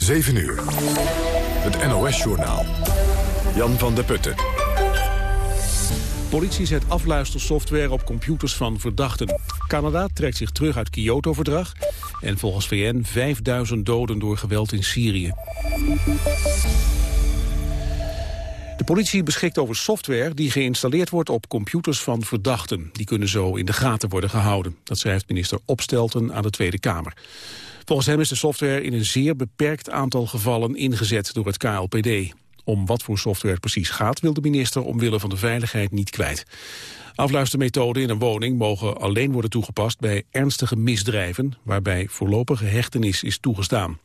7 uur. Het NOS-journaal. Jan van der Putten. Politie zet afluistersoftware op computers van verdachten. Canada trekt zich terug uit Kyoto-verdrag. En volgens VN 5000 doden door geweld in Syrië. De politie beschikt over software die geïnstalleerd wordt op computers van verdachten. Die kunnen zo in de gaten worden gehouden. Dat schrijft minister Opstelten aan de Tweede Kamer. Volgens hem is de software in een zeer beperkt aantal gevallen ingezet door het KLPD. Om wat voor software het precies gaat wil de minister omwille van de veiligheid niet kwijt. Afluistermethoden in een woning mogen alleen worden toegepast bij ernstige misdrijven waarbij voorlopige hechtenis is toegestaan.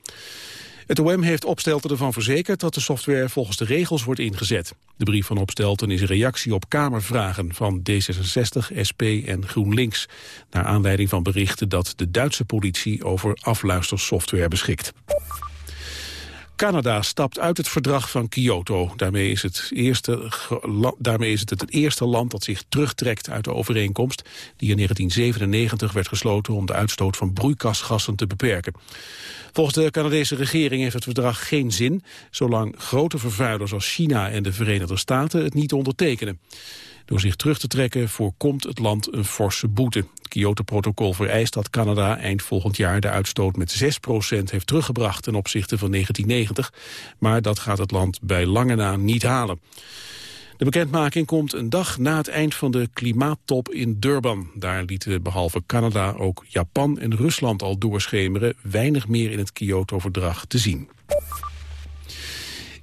Het OM heeft Opstelten ervan verzekerd dat de software volgens de regels wordt ingezet. De brief van Opstelten is een reactie op Kamervragen van D66, SP en GroenLinks... naar aanleiding van berichten dat de Duitse politie over afluistersoftware beschikt. Canada stapt uit het verdrag van Kyoto. Daarmee is, het eerste, daarmee is het het eerste land dat zich terugtrekt uit de overeenkomst... die in 1997 werd gesloten om de uitstoot van broeikasgassen te beperken. Volgens de Canadese regering heeft het verdrag geen zin... zolang grote vervuilers als China en de Verenigde Staten het niet ondertekenen. Door zich terug te trekken voorkomt het land een forse boete. Het Kyoto-protocol vereist dat Canada eind volgend jaar de uitstoot met 6% heeft teruggebracht ten opzichte van 1990. Maar dat gaat het land bij lange na niet halen. De bekendmaking komt een dag na het eind van de klimaattop in Durban. Daar lieten behalve Canada ook Japan en Rusland al doorschemeren... weinig meer in het Kyoto-verdrag te zien.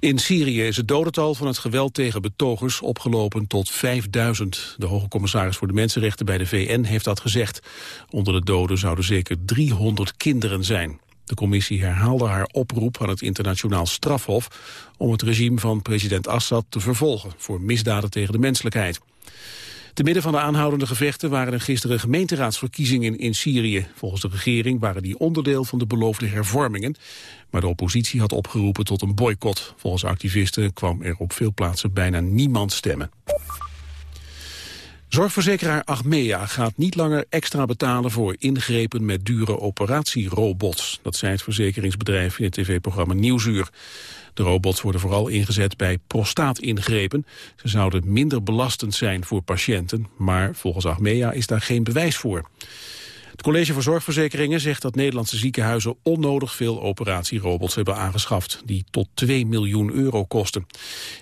In Syrië is het dodental van het geweld tegen betogers opgelopen tot 5000. De hoge commissaris voor de Mensenrechten bij de VN heeft dat gezegd. Onder de doden zouden zeker 300 kinderen zijn. De commissie herhaalde haar oproep aan het internationaal strafhof om het regime van president Assad te vervolgen voor misdaden tegen de menselijkheid. Te midden van de aanhoudende gevechten waren er gisteren gemeenteraadsverkiezingen in Syrië. Volgens de regering waren die onderdeel van de beloofde hervormingen. Maar de oppositie had opgeroepen tot een boycott. Volgens activisten kwam er op veel plaatsen bijna niemand stemmen. Zorgverzekeraar Achmea gaat niet langer extra betalen voor ingrepen met dure operatierobots. Dat zei het verzekeringsbedrijf in het tv-programma Nieuwsuur. De robots worden vooral ingezet bij prostaatingrepen. Ze zouden minder belastend zijn voor patiënten, maar volgens Achmea is daar geen bewijs voor. Het College voor Zorgverzekeringen zegt dat Nederlandse ziekenhuizen onnodig veel operatierobots hebben aangeschaft, die tot 2 miljoen euro kosten.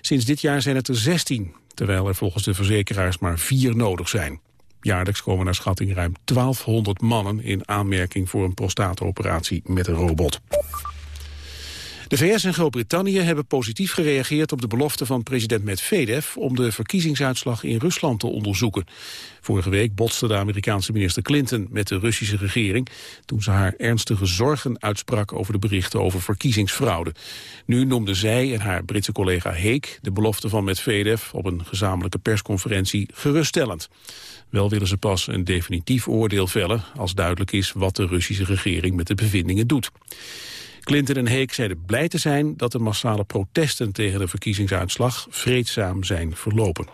Sinds dit jaar zijn het er 16, terwijl er volgens de verzekeraars maar vier nodig zijn. Jaarlijks komen naar schatting ruim 1200 mannen in aanmerking voor een prostaatoperatie met een robot. De VS en Groot-Brittannië hebben positief gereageerd op de belofte van president Medvedev om de verkiezingsuitslag in Rusland te onderzoeken. Vorige week botste de Amerikaanse minister Clinton met de Russische regering toen ze haar ernstige zorgen uitsprak over de berichten over verkiezingsfraude. Nu noemde zij en haar Britse collega Heek de belofte van Medvedev op een gezamenlijke persconferentie geruststellend. Wel willen ze pas een definitief oordeel vellen als duidelijk is wat de Russische regering met de bevindingen doet. Clinton en Heek zeiden blij te zijn dat de massale protesten tegen de verkiezingsuitslag vreedzaam zijn verlopen.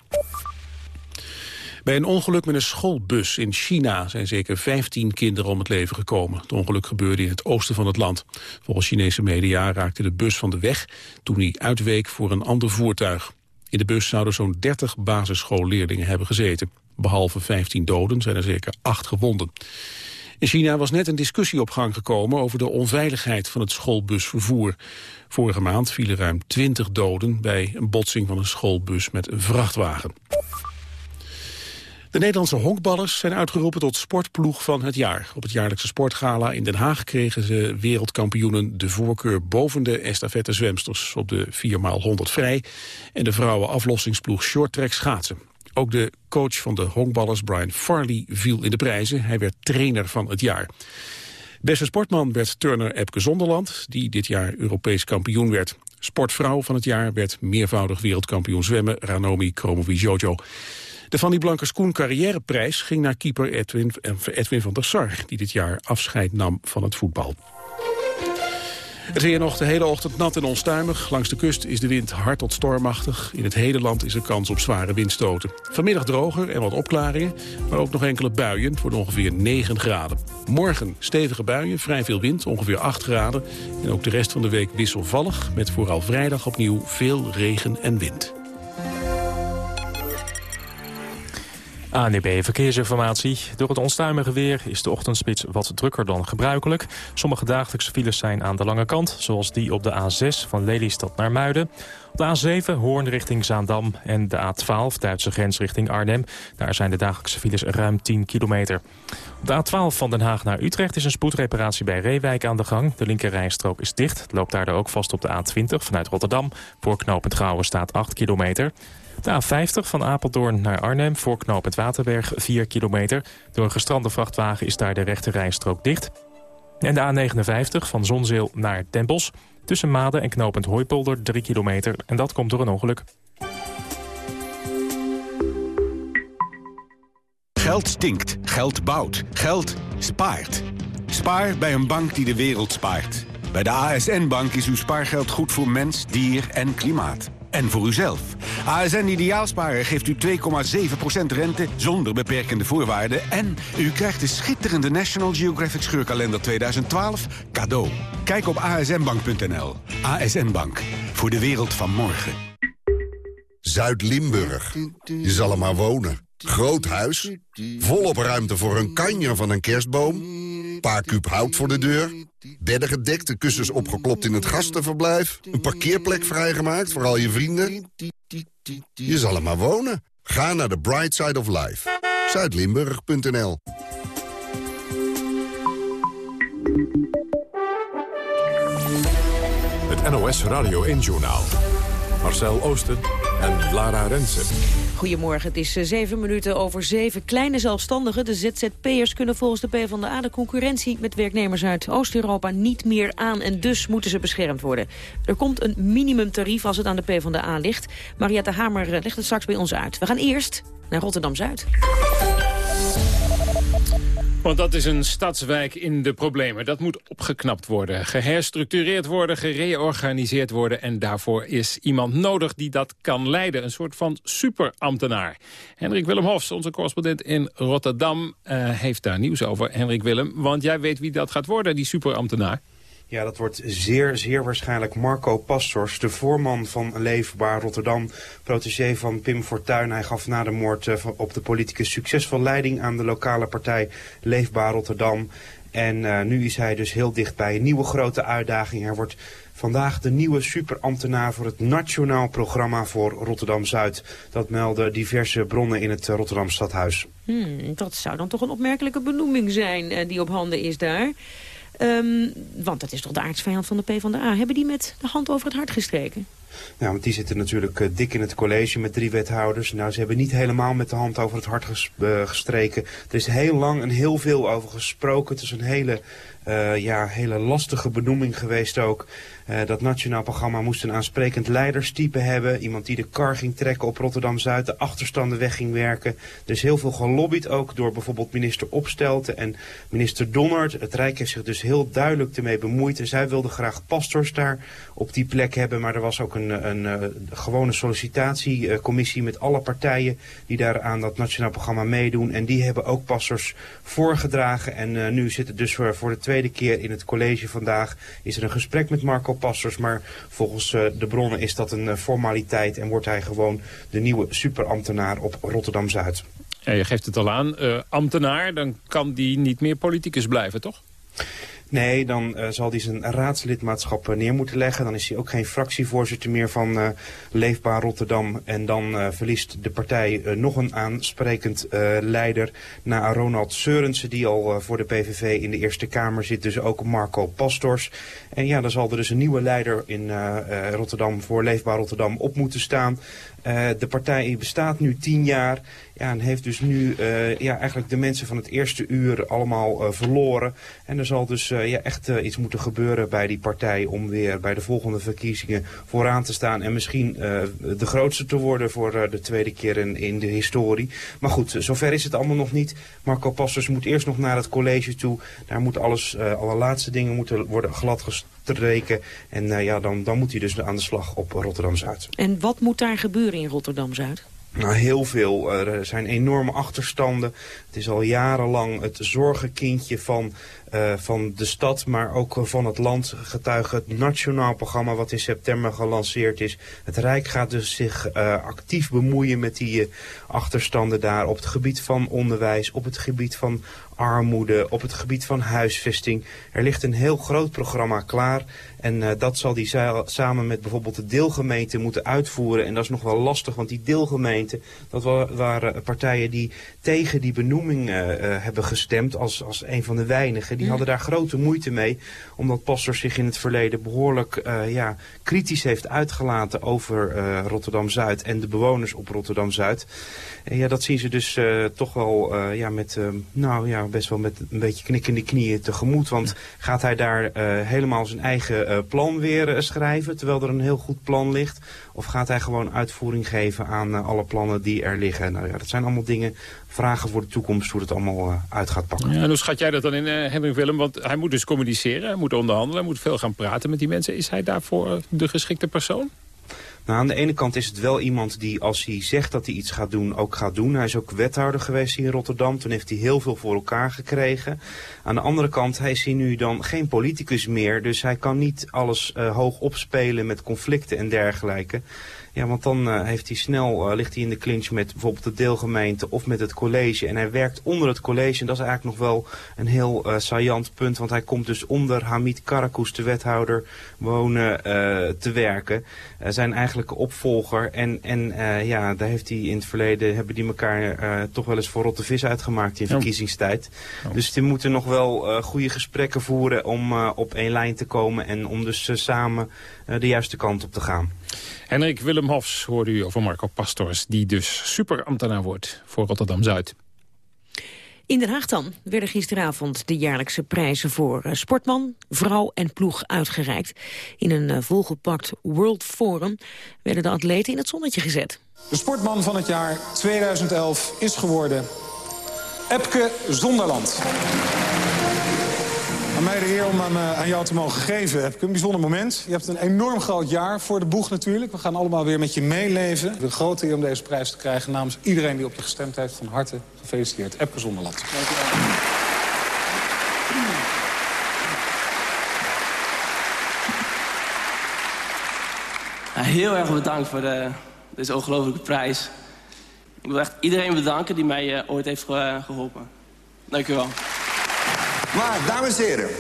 Bij een ongeluk met een schoolbus in China zijn zeker 15 kinderen om het leven gekomen. Het ongeluk gebeurde in het oosten van het land. Volgens Chinese media raakte de bus van de weg toen hij uitweek voor een ander voertuig. In de bus zouden zo'n 30 basisschoolleerlingen hebben gezeten. Behalve 15 doden zijn er zeker 8 gewonden. In China was net een discussie op gang gekomen over de onveiligheid van het schoolbusvervoer. Vorige maand vielen ruim 20 doden bij een botsing van een schoolbus met een vrachtwagen. De Nederlandse honkballers zijn uitgeroepen tot sportploeg van het jaar. Op het jaarlijkse sportgala in Den Haag kregen ze wereldkampioenen de voorkeur boven de estafette zwemsters op de 4x100 vrij en de vrouwen aflossingsploeg shorttrack schaatsen. Ook de coach van de honkballers, Brian Farley, viel in de prijzen. Hij werd trainer van het jaar. Beste sportman werd Turner Epke Zonderland, die dit jaar Europees kampioen werd. Sportvrouw van het jaar werd meervoudig wereldkampioen zwemmen Ranomi Kromowidjojo. De die Blankers Koen carrièreprijs ging naar keeper Edwin, Edwin van der Sar... die dit jaar afscheid nam van het voetbal. Het weer nog de hele ochtend nat en onstuimig. Langs de kust is de wind hard tot stormachtig. In het hele land is er kans op zware windstoten. Vanmiddag droger en wat opklaringen, maar ook nog enkele buien. Wordt ongeveer 9 graden. Morgen stevige buien, vrij veel wind, ongeveer 8 graden. En ook de rest van de week wisselvallig, met vooral vrijdag opnieuw veel regen en wind. ANDB Verkeersinformatie. Door het onstuimige weer is de ochtendspits wat drukker dan gebruikelijk. Sommige dagelijkse files zijn aan de lange kant, zoals die op de A6 van Lelystad naar Muiden. Op de A7 Hoorn richting Zaandam en de A12 Duitse grens richting Arnhem. Daar zijn de dagelijkse files ruim 10 kilometer. Op de A12 van Den Haag naar Utrecht is een spoedreparatie bij Reewijk aan de gang. De linkerrijstrook is dicht. Het loopt daardoor ook vast op de A20 vanuit Rotterdam. Voor knooppunt Gouwen staat 8 kilometer. De A50 van Apeldoorn naar Arnhem voor knooppunt Waterberg 4 kilometer. Door een gestrande vrachtwagen is daar de rechte rijstrook dicht. En de A59 van Zonzeel naar Tempels. Tussen Maden en knooppunt Hooipolder 3 kilometer. En dat komt door een ongeluk. Geld stinkt. Geld bouwt. Geld spaart. Spaar bij een bank die de wereld spaart. Bij de ASN-bank is uw spaargeld goed voor mens, dier en klimaat. En voor uzelf. ASN Ideaalsparen geeft u 2,7% rente zonder beperkende voorwaarden. En u krijgt de schitterende National Geographic Scheurkalender 2012 cadeau. Kijk op asnbank.nl. ASN Bank. Voor de wereld van morgen. Zuid-Limburg. Je zal er maar wonen. Groot huis. Volop ruimte voor een kanjer van een kerstboom. Paar kuub hout voor de deur. Bedden gedekt, de kussens opgeklopt in het gastenverblijf. Een parkeerplek vrijgemaakt voor al je vrienden. Je zal er maar wonen. Ga naar de Bright Side of Life. Zuidlimburg.nl Het NOS Radio 1 Journaal. Marcel Oosten en Lara Rensen. Goedemorgen, het is eh, zeven minuten over zeven. Kleine zelfstandigen, de ZZP'ers, kunnen volgens de PvdA... de concurrentie met werknemers uit Oost-Europa niet meer aan... en dus moeten ze beschermd worden. Er komt een minimumtarief als het aan de PvdA ligt. Mariette Hamer eh, legt het straks bij ons uit. We gaan eerst naar Rotterdam-Zuid. Want dat is een stadswijk in de problemen. Dat moet opgeknapt worden, geherstructureerd worden, gereorganiseerd worden. En daarvoor is iemand nodig die dat kan leiden. Een soort van superambtenaar. Hendrik Willem Hofs, onze correspondent in Rotterdam, uh, heeft daar nieuws over. Hendrik Willem, want jij weet wie dat gaat worden, die superambtenaar. Ja, dat wordt zeer, zeer waarschijnlijk Marco Pastors, de voorman van Leefbaar Rotterdam, protégé van Pim Fortuyn. Hij gaf na de moord eh, op de politicus succesvol leiding aan de lokale partij Leefbaar Rotterdam. En uh, nu is hij dus heel dicht bij een nieuwe grote uitdaging. Hij wordt vandaag de nieuwe superambtenaar voor het Nationaal Programma voor Rotterdam-Zuid. Dat melden diverse bronnen in het Rotterdam Stadhuis. Hmm, dat zou dan toch een opmerkelijke benoeming zijn die op handen is daar. Um, want dat is toch de aardsvijand van de PvdA. Hebben die met de hand over het hart gestreken? Nou, want die zitten natuurlijk uh, dik in het college met drie wethouders. Nou, ze hebben niet helemaal met de hand over het hart uh, gestreken. Er is heel lang en heel veel over gesproken. Het is een hele, uh, ja, hele lastige benoeming geweest ook. Uh, dat nationaal programma moest een aansprekend leiderstype hebben. Iemand die de kar ging trekken op Rotterdam-Zuid, de achterstanden weg ging werken. Er is heel veel gelobbyd ook door bijvoorbeeld minister Opstelten en minister Donnert. Het Rijk heeft zich dus heel duidelijk ermee bemoeid. Zij wilden graag pastors daar op die plek hebben. Maar er was ook een, een, een gewone sollicitatiecommissie met alle partijen die daar aan dat nationaal programma meedoen. En die hebben ook pastors voorgedragen. En uh, nu zit het dus voor, voor de tweede keer in het college vandaag. Is er een gesprek met Marco Maar volgens uh, de bronnen is dat een uh, formaliteit. En wordt hij gewoon de nieuwe superambtenaar op Rotterdam-Zuid. Ja, je geeft het al aan. Uh, ambtenaar, dan kan die niet meer politicus blijven, toch? Nee, dan uh, zal hij zijn raadslidmaatschap uh, neer moeten leggen. Dan is hij ook geen fractievoorzitter meer van uh, Leefbaar Rotterdam. En dan verliest de partij nog een aansprekend leider na Ronald Seurensen... die al voor de PVV in de Eerste Kamer zit. Dus ook Marco Pastors. En ja, dan zal er dus een nieuwe leider in Rotterdam voor Leefbaar Rotterdam op moeten staan. De partij bestaat nu tien jaar ja, en heeft dus nu uh, ja, eigenlijk de mensen van het eerste uur allemaal uh, verloren. En er zal dus ja, echt iets moeten gebeuren bij die partij om weer bij de volgende verkiezingen vooraan te staan. En misschien de grootste te worden voor de tweede keer in, in de historie. Maar goed, zover is het allemaal nog niet. Marco Pastors moet eerst nog naar het college toe. Daar moet alles, alle laatste dingen moeten worden gladgestreken. En ja, dan, dan moet hij dus aan de slag op Rotterdam-Zuid. En wat moet daar gebeuren in Rotterdam-Zuid? Nou, heel veel. Er zijn enorme achterstanden. Het is al jarenlang het zorgenkindje van, uh, van de stad, maar ook van het land. Getuige het nationaal programma wat in september gelanceerd is. Het Rijk gaat dus zich uh, actief bemoeien met die uh, achterstanden daar op het gebied van onderwijs, op het gebied van armoede, op het gebied van huisvesting. Er ligt een heel groot programma klaar. En dat zal die samen met bijvoorbeeld de deelgemeente moeten uitvoeren. En dat is nog wel lastig, want die deelgemeenten, dat waren partijen die tegen die benoeming hebben gestemd als, als een van de weinigen. Die mm. hadden daar grote moeite mee, omdat Pastor zich in het verleden behoorlijk ja, kritisch heeft uitgelaten over Rotterdam-Zuid en de bewoners op Rotterdam-Zuid. En ja, dat zien ze dus toch wel ja, met, nou, ja, best wel met een beetje knikkende knieën tegemoet. Want gaat hij daar helemaal zijn eigen plan weer schrijven, terwijl er een heel goed plan ligt? Of gaat hij gewoon uitvoering geven aan alle plannen die er liggen? Nou ja, dat zijn allemaal dingen, vragen voor de toekomst, hoe het allemaal uit gaat pakken. Ja, en hoe schat jij dat dan in, Henry Willem? Want hij moet dus communiceren, hij moet onderhandelen, hij moet veel gaan praten met die mensen. Is hij daarvoor de geschikte persoon? Nou, aan de ene kant is het wel iemand die als hij zegt dat hij iets gaat doen, ook gaat doen. Hij is ook wethouder geweest hier in Rotterdam. Toen heeft hij heel veel voor elkaar gekregen. Aan de andere kant, hij is hier nu dan geen politicus meer. Dus hij kan niet alles uh, hoog opspelen met conflicten en dergelijke. Ja, want dan uh, heeft hij snel, uh, ligt hij in de clinch met bijvoorbeeld de deelgemeente of met het college. En hij werkt onder het college. En dat is eigenlijk nog wel een heel uh, saillant punt. Want hij komt dus onder Hamid Karakus, de wethouder, wonen te werken. zijn opvolger. En, en ja, daar heeft hij in het verleden, hebben die elkaar toch wel eens voor rotte vis uitgemaakt in verkiezingstijd. Oh. Dus die moeten nog wel goede gesprekken voeren om op één lijn te komen. En om dus samen de juiste kant op te gaan. Henrik Willem Hofs hoorde u over Marco Pastors... die dus superambtenaar wordt voor Rotterdam-Zuid. In Den Haag dan werden gisteravond de jaarlijkse prijzen voor eh, sportman, vrouw en ploeg uitgereikt. In een eh, volgepakt World Forum werden de atleten in het zonnetje gezet. De sportman van het jaar 2011 is geworden Epke Zonderland. Aan mij de eer om aan, uh, aan, jou te mogen geven. Heb ik een bijzonder moment. Je hebt een enorm groot jaar voor de boeg natuurlijk. We gaan allemaal weer met je meeleven. Een grote eer om deze prijs te krijgen. Namens iedereen die op je gestemd heeft, van harte gefeliciteerd. Epke Zonderland. heel erg bedankt voor de, deze ongelofelijke prijs. Ik wil echt iedereen bedanken die mij uh, ooit heeft ge geholpen. Dank u wel. Maar, dames en heren,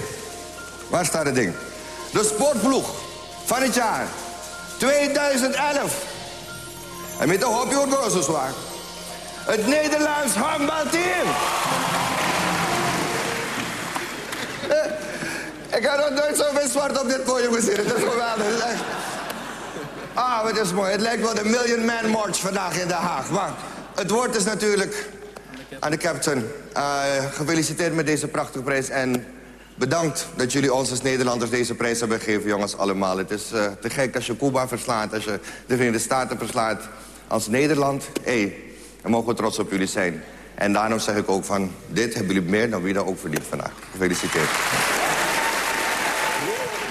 waar staat het ding? De sportploeg van het jaar 2011. En met de hoop je zo zwaar. Het Nederlands handbalteam. Eh, ik had nog nooit zoveel zwart op dit podium gezien. Het is geweldig. Ah, wat is mooi. Het lijkt wel de Million Man March vandaag in Den Haag. Maar het woord is natuurlijk aan de captain. Uh, gefeliciteerd met deze prachtige prijs. En bedankt dat jullie ons als Nederlanders deze prijs hebben gegeven, jongens, allemaal. Het is uh, te gek als je Cuba verslaat, als je de Verenigde Staten verslaat. Als Nederland, hé, hey, dan mogen we trots op jullie zijn. En daarom zeg ik ook van, dit hebben jullie meer dan wie dat ook verdient vandaag. Gefeliciteerd.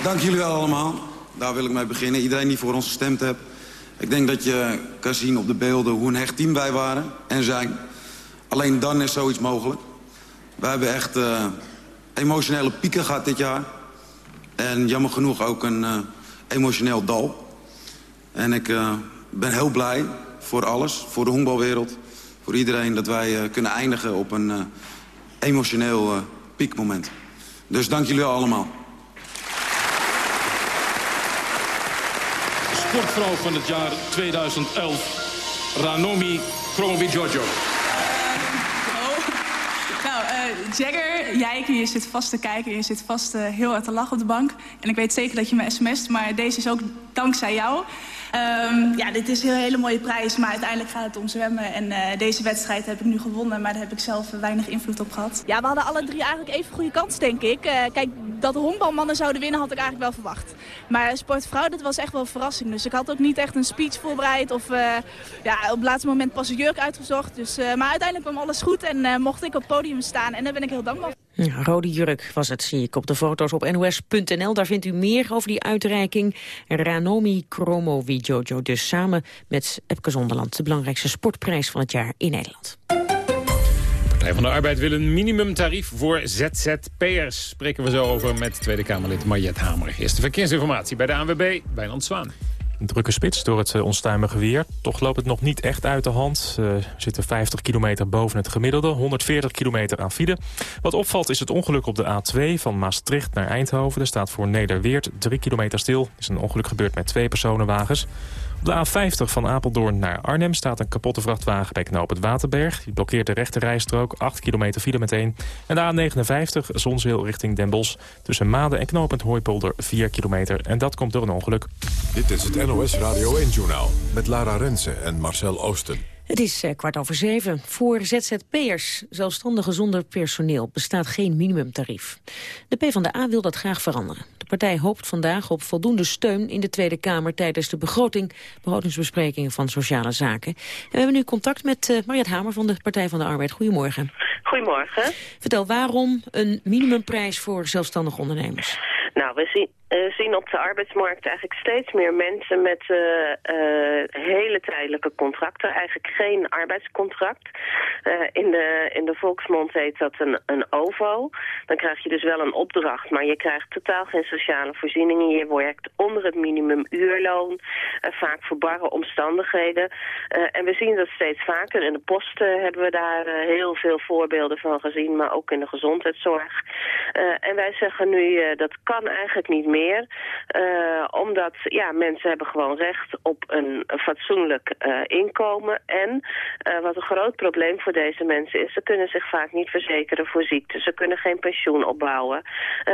Dank jullie wel allemaal. Daar wil ik mee beginnen. Iedereen die voor ons gestemd heeft. Ik denk dat je kan zien op de beelden hoe een hecht team wij waren en zijn. Alleen dan is zoiets mogelijk. We hebben echt uh, emotionele pieken gehad dit jaar. En jammer genoeg ook een uh, emotioneel dal. En ik uh, ben heel blij voor alles, voor de honkbalwereld... voor iedereen dat wij kunnen eindigen op een emotioneel piekmoment. Dus dank jullie allemaal. Sportvrouw van het jaar 2011, Ranomi Kromobi Giorgio. Jagger, jij je zit vast te kijken, je zit vast uh, heel hard te lachen op de bank. En ik weet zeker dat je me sms't, maar deze is ook dankzij jou. Um, ja, dit is een hele mooie prijs, maar uiteindelijk gaat het om zwemmen. En uh, deze wedstrijd heb ik nu gewonnen, maar daar heb ik zelf weinig invloed op gehad. Ja, we hadden alle drie eigenlijk even goede kans, denk ik. Uh, kijk, dat honkbalmannen zouden winnen had ik eigenlijk wel verwacht. Maar sportvrouw, dat was echt wel een verrassing. Dus ik had ook niet echt een speech voorbereid of ja, op het laatste moment pas een jurk uitgezocht. Dus, maar uiteindelijk kwam alles goed en mocht ik op het podium staan. En daar ben ik heel dankbaar voor. Rode jurk was het, zie ik op de foto's op nos.nl. Daar vindt u meer over die uitreiking. Ranomi Kromo Jojo dus samen met Epke Zonderland... de belangrijkste sportprijs van het jaar in Nederland. Partij van de Arbeid wil een minimumtarief voor ZZP'ers. Spreken we zo over met Tweede Kamerlid Mariette Hamer. Eerste verkeersinformatie bij de ANWB, Wijnand Zwaan. Een drukke spits door het eh, onstuimige weer. Toch loopt het nog niet echt uit de hand. Eh, we zitten 50 kilometer boven het gemiddelde, 140 kilometer aan file. Wat opvalt is het ongeluk op de A2 van Maastricht naar Eindhoven. Er staat voor Nederweert 3 kilometer stil. Is een ongeluk gebeurd met twee personenwagens. De A50 van Apeldoorn naar Arnhem staat een kapotte vrachtwagen bij knoop het Waterberg. Die blokkeert de rechte rijstrook, 8 kilometer file meteen. En de A59 Zonzeel richting Den. Tussen Maden en knooppunt Hooipolder 4 kilometer. En dat komt door een ongeluk. Dit is het NOS Radio 1-journaal met Lara Rensen en Marcel Oosten. Het is eh, kwart over zeven. Voor ZZP'ers, zelfstandigen zonder personeel, bestaat geen minimumtarief. De PvdA wil dat graag veranderen. De partij hoopt vandaag op voldoende steun in de Tweede Kamer... tijdens de begroting, begrotingsbesprekingen van Sociale Zaken. En we hebben nu contact met uh, Mariette Hamer van de Partij van de Arbeid. Goedemorgen. Goedemorgen. Vertel, waarom een minimumprijs voor zelfstandige ondernemers? Nou, we zien, uh, zien op de arbeidsmarkt eigenlijk steeds meer mensen met uh, uh, hele tijdelijke contracten. Eigenlijk geen arbeidscontract. in, de, in de volksmond heet dat een, een OVO. Dan krijg je dus wel een opdracht, maar je krijgt totaal geen sociale voorzieningen. Je werkt onder het minimumuurloon, vaak voor barre omstandigheden. en we zien dat steeds vaker. In de posten hebben we daar heel veel voorbeelden van gezien, maar ook in de gezondheidszorg. en wij zeggen nu, dat kan eigenlijk niet meer meer. Uh, omdat ja, mensen hebben gewoon recht op een, fatsoenlijk uh, inkomen. En uh, wat een groot probleem voor deze mensen is... ze kunnen zich vaak niet verzekeren voor ziekte. Ze kunnen geen pensioen opbouwen.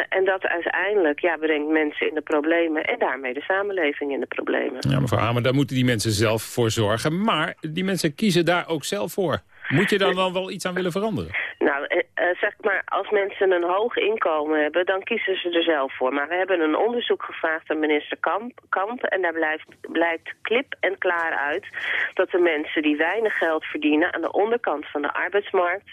en dat uiteindelijk ja, brengt mensen in de problemen... en daarmee de samenleving in de problemen. Ja, mevrouw Hamer, daar moeten die mensen zelf voor zorgen. Maar die mensen kiezen daar ook zelf voor. Moet je dan, dan wel iets aan willen veranderen? Nou, eh, eh, zeg maar, als mensen een hoog inkomen hebben, dan kiezen ze er zelf voor. Maar we hebben een onderzoek gevraagd aan minister Kamp, Kamp en daar blijkt klip en klaar uit dat de mensen die weinig geld verdienen aan de onderkant van de arbeidsmarkt,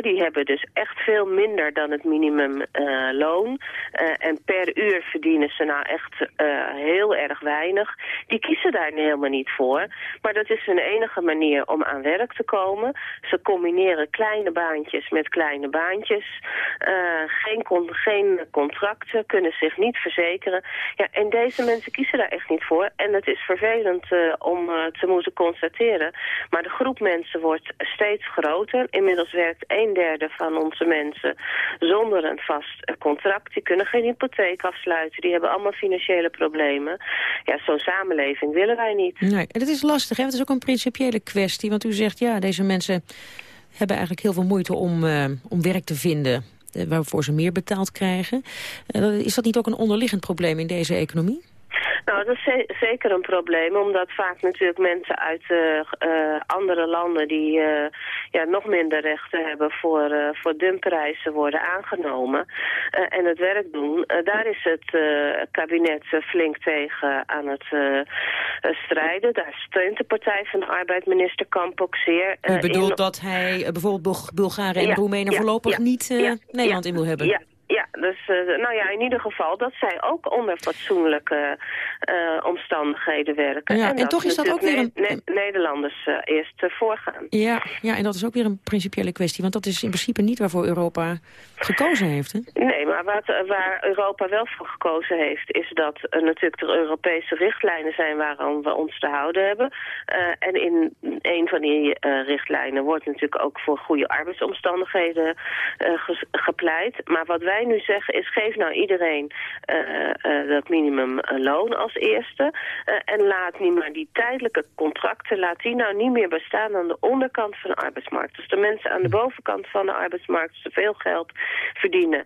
die hebben dus echt veel minder dan het minimumloon. Uh, en per uur verdienen ze nou echt heel erg weinig. Die kiezen daar helemaal niet voor. Maar dat is hun enige manier om aan werk te komen. Ze combineren kleine baantjes met kleine baantjes. Uh, geen, geen contracten, kunnen zich niet verzekeren. Ja, en deze mensen kiezen daar echt niet voor. En het is vervelend uh, om uh, te moeten constateren. Maar de groep mensen wordt steeds groter. Inmiddels werkt een derde van onze mensen zonder een vast contract. Die kunnen geen hypotheek afsluiten. Die hebben allemaal financiële problemen. Ja, zo'n samenleving willen wij niet. Nee, en het is lastig, hè? Het is ook een principiële kwestie. Want u zegt, ja, deze mensen hebben eigenlijk heel veel moeite om, uh, om werk te vinden... Uh, waarvoor ze meer betaald krijgen. Uh, is dat niet ook een onderliggend probleem in deze economie? Nou, dat is zeker een probleem, omdat vaak natuurlijk mensen uit uh, uh, andere landen die uh, ja, nog minder rechten hebben voor, voor dumprijzen worden aangenomen en het werk doen. daar is het kabinet flink tegen aan het strijden. Daar steunt de Partij van de Arbeid minister Kamp ook zeer. U bedoelt dat hij bijvoorbeeld Bulgaren en ja, Roemenen voorlopig niet Nederland in wil hebben? Ja, dus uh, nou ja, in ieder geval dat zij ook onder fatsoenlijke uh, omstandigheden werken. Ja, en, en toch is dat ook weer een... Ne Nederlanders uh, eerst voorgaan. Ja, ja, en dat is ook weer een principiële kwestie. Want dat is in principe niet waarvoor Europa gekozen heeft. Hè? Nee, maar wat, waar Europa wel voor gekozen heeft... is dat natuurlijk de Europese richtlijnen zijn waaraan we ons te houden hebben. en in een van die richtlijnen wordt natuurlijk ook voor goede arbeidsomstandigheden gepleit. Maar wat wij nu zeggen is geef nou iedereen uh, uh, dat minimumloon als eerste. En laat niet maar die tijdelijke contracten, laat die nou niet meer bestaan aan de onderkant van de arbeidsmarkt. Dus de mensen aan de bovenkant van de arbeidsmarkt veel geld verdienen,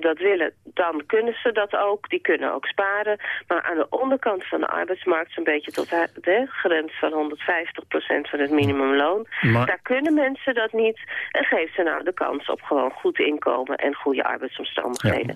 dat willen, dan kunnen ze dat ook. Die kunnen ook sparen. Maar aan de onderkant van de arbeidsmarkt, zo'n beetje tot de grens van 150% van het minimumloon, maar... daar kunnen mensen dat niet. En geef ze nou de kans op gewoon goed inkomen en goede arbeidsomstandigheden.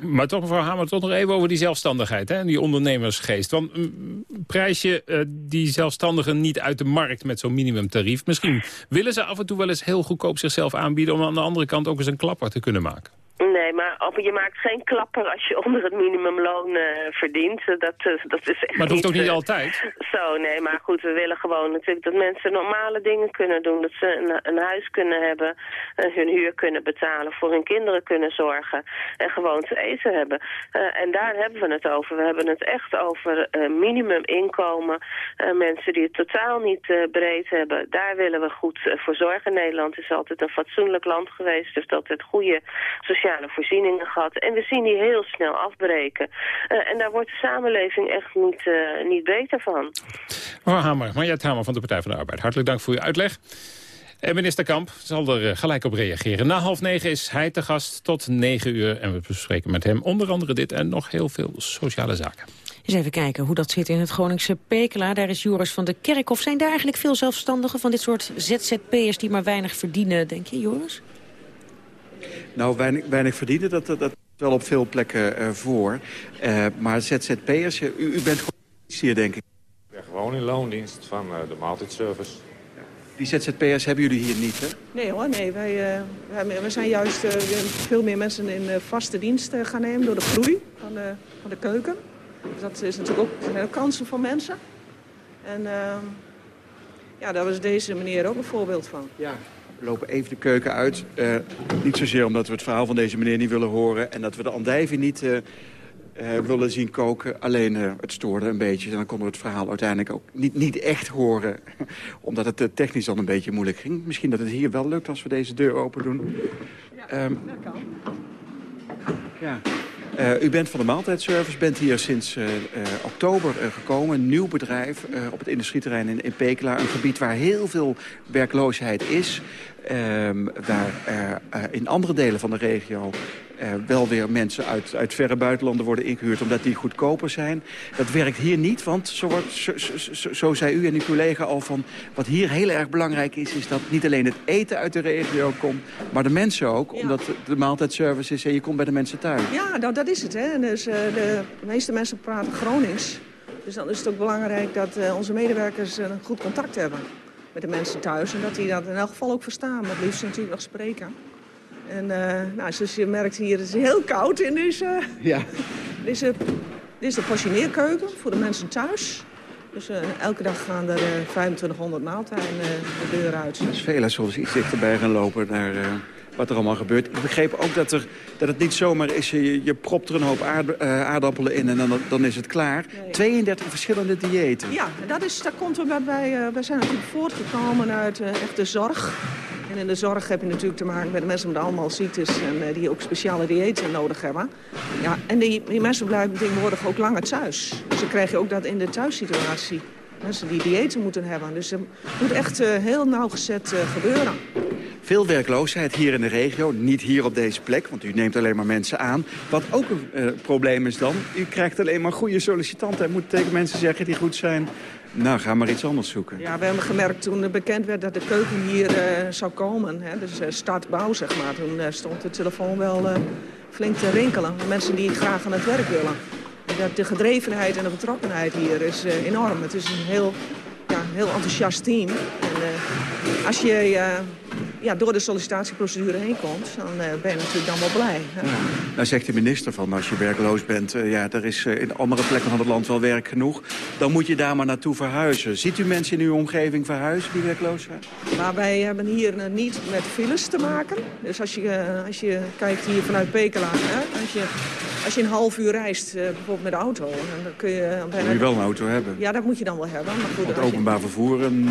Maar toch, mevrouw Hamer, toch nog even over die zelfstandigheid, hè? die ondernemersgeest. Want mm, prijs je uh, die zelfstandigen niet uit de markt met zo'n minimumtarief? Misschien willen ze af en toe wel eens heel goedkoop zichzelf aanbieden... om aan de andere kant ook eens een klapper te kunnen maken. Nee, maar je maakt geen klapper als je onder het minimumloon uh, verdient. Dat, uh, dat is echt maar dat hoeft ook niet uh, altijd? Zo, nee, maar goed, we willen gewoon natuurlijk dat mensen normale dingen kunnen doen. Dat ze een, een huis kunnen hebben, hun huur kunnen betalen, voor hun kinderen kunnen zorgen en gewoon te eten hebben. en daar hebben we het over. We hebben het echt over minimuminkomen. mensen die het totaal niet breed hebben, daar willen we goed voor zorgen. Nederland is altijd een fatsoenlijk land geweest, dus dat het goede sociale voorzieningen gehad. En we zien die heel snel afbreken. Uh, en daar wordt de samenleving echt niet, uh, niet beter van. Mevrouw Hamer, Marjet Hamer van de Partij van de Arbeid. Hartelijk dank voor uw uitleg. En minister Kamp zal er uh, gelijk op reageren. Na half negen is hij te gast tot negen uur. En we bespreken met hem onder andere dit en nog heel veel sociale zaken. Eens even kijken hoe dat zit in het Groningse Pekela. Daar is Joris van de Kerkhof. Zijn daar eigenlijk veel zelfstandigen van dit soort ZZP'ers die maar weinig verdienen, denk je, Joris? Nou, weinig, weinig verdienen, dat, dat, dat wel op veel plekken uh, voor. Uh, maar ZZP'ers, u, u bent gewoon hier, denk ik. Ik ben gewoon in loondienst van uh, de maaltijdservice. Ja. Die ZZP'ers hebben jullie hier niet, hè? Nee hoor, nee. Wij, wij, wij zijn juist veel meer mensen in vaste dienst gaan nemen... door de groei van de, van de keuken. Dus dat is natuurlijk ook een kansen voor mensen. En ja, daar was deze meneer ook een voorbeeld van. Ja, we lopen even de keuken uit. Uh, niet zozeer omdat we het verhaal van deze meneer niet willen horen... en dat we de andijvie niet uh, uh, willen zien koken. Alleen het stoorde een beetje. En dan konden we het verhaal uiteindelijk ook niet, niet echt horen. omdat het technisch dan een beetje moeilijk ging. Misschien dat het hier wel lukt als we deze deur open doen. Ja, um, dat kan. Ja. Uh, u bent van de maaltijdservice, bent hier sinds uh, uh, oktober gekomen. Een nieuw bedrijf op het industrieterrein in, in Pekela. Een gebied waar heel veel werkloosheid is. Ehm, waar in andere delen van de regio wel weer mensen uit, uit verre buitenlanden worden ingehuurd... omdat die goedkoper zijn. Dat werkt hier niet, want zo, wordt, zo, zo, zo zei u en uw collega al van... wat hier heel erg belangrijk is, is dat niet alleen het eten uit de regio komt... maar de mensen ook, ja. omdat de maaltijdservice is en je komt bij de mensen thuis. Ja, nou, dat is het. Hè. Dus, uh, de meeste mensen praten Gronings. Dus dan is het ook belangrijk dat uh, onze medewerkers een goed contact hebben met de mensen thuis. En dat die dat in elk geval ook verstaan, maar het liefst natuurlijk nog spreken. En uh, nou, zoals je merkt hier, het is heel koud in deze, ja. deze, deze portioneerkeuken voor de mensen thuis. Dus uh, elke dag gaan er uh, 2500 maaltijden de deur uit. Dat is veel, zoals iets dichterbij gaan lopen naar wat er allemaal gebeurt. Ik begreep ook dat, er, dat het niet zomaar is, je, je propt er een hoop aard, aardappelen in en dan, dan is het klaar. Nee. 32 verschillende diëten. Ja, dat, is, dat komt omdat wij, wij zijn natuurlijk voortgekomen uit echt de zorg. En in de zorg heb je natuurlijk te maken met mensen met allemaal ziektes... en die ook speciale diëten nodig hebben. Ja, en die, die mensen blijven tegenwoordig ook langer thuis. Dus dan krijg je ook dat in de thuissituatie. Mensen die diëten moeten hebben. Dus het moet echt heel nauwgezet gebeuren. Veel werkloosheid hier in de regio, niet hier op deze plek, want u neemt alleen maar mensen aan. Wat ook een uh, probleem is dan, u krijgt alleen maar goede sollicitanten... en moet tegen mensen zeggen die goed zijn, nou, ga maar iets anders zoeken. Ja, we hebben gemerkt toen bekend werd dat de keuken hier uh, zou komen. Hè, dus uh, startbouw, zeg maar. Toen stond de telefoon wel flink te rinkelen. Mensen die graag aan het werk willen. De gedrevenheid en de betrokkenheid hier is enorm. Het is een heel, ja, heel enthousiast team. En, als je ja, door de sollicitatieprocedure heen komt, dan uh, ben je natuurlijk dan wel blij. Ja. Nou zegt de minister van als je werkloos bent, uh, ja, er is in andere plekken van het land wel werk genoeg. Dan moet je daar maar naartoe verhuizen. Ziet u mensen in uw omgeving verhuizen die werkloos zijn? Maar wij hebben hier niet met files te maken. Dus als je, als je kijkt hier vanuit Pekela, hè, als, je, als je een half uur reist, bijvoorbeeld met de auto, dan kun je... Bijna... Moet je wel een auto hebben? Ja, dat moet je dan wel hebben. Maar goed, openbaar vervoer... Een...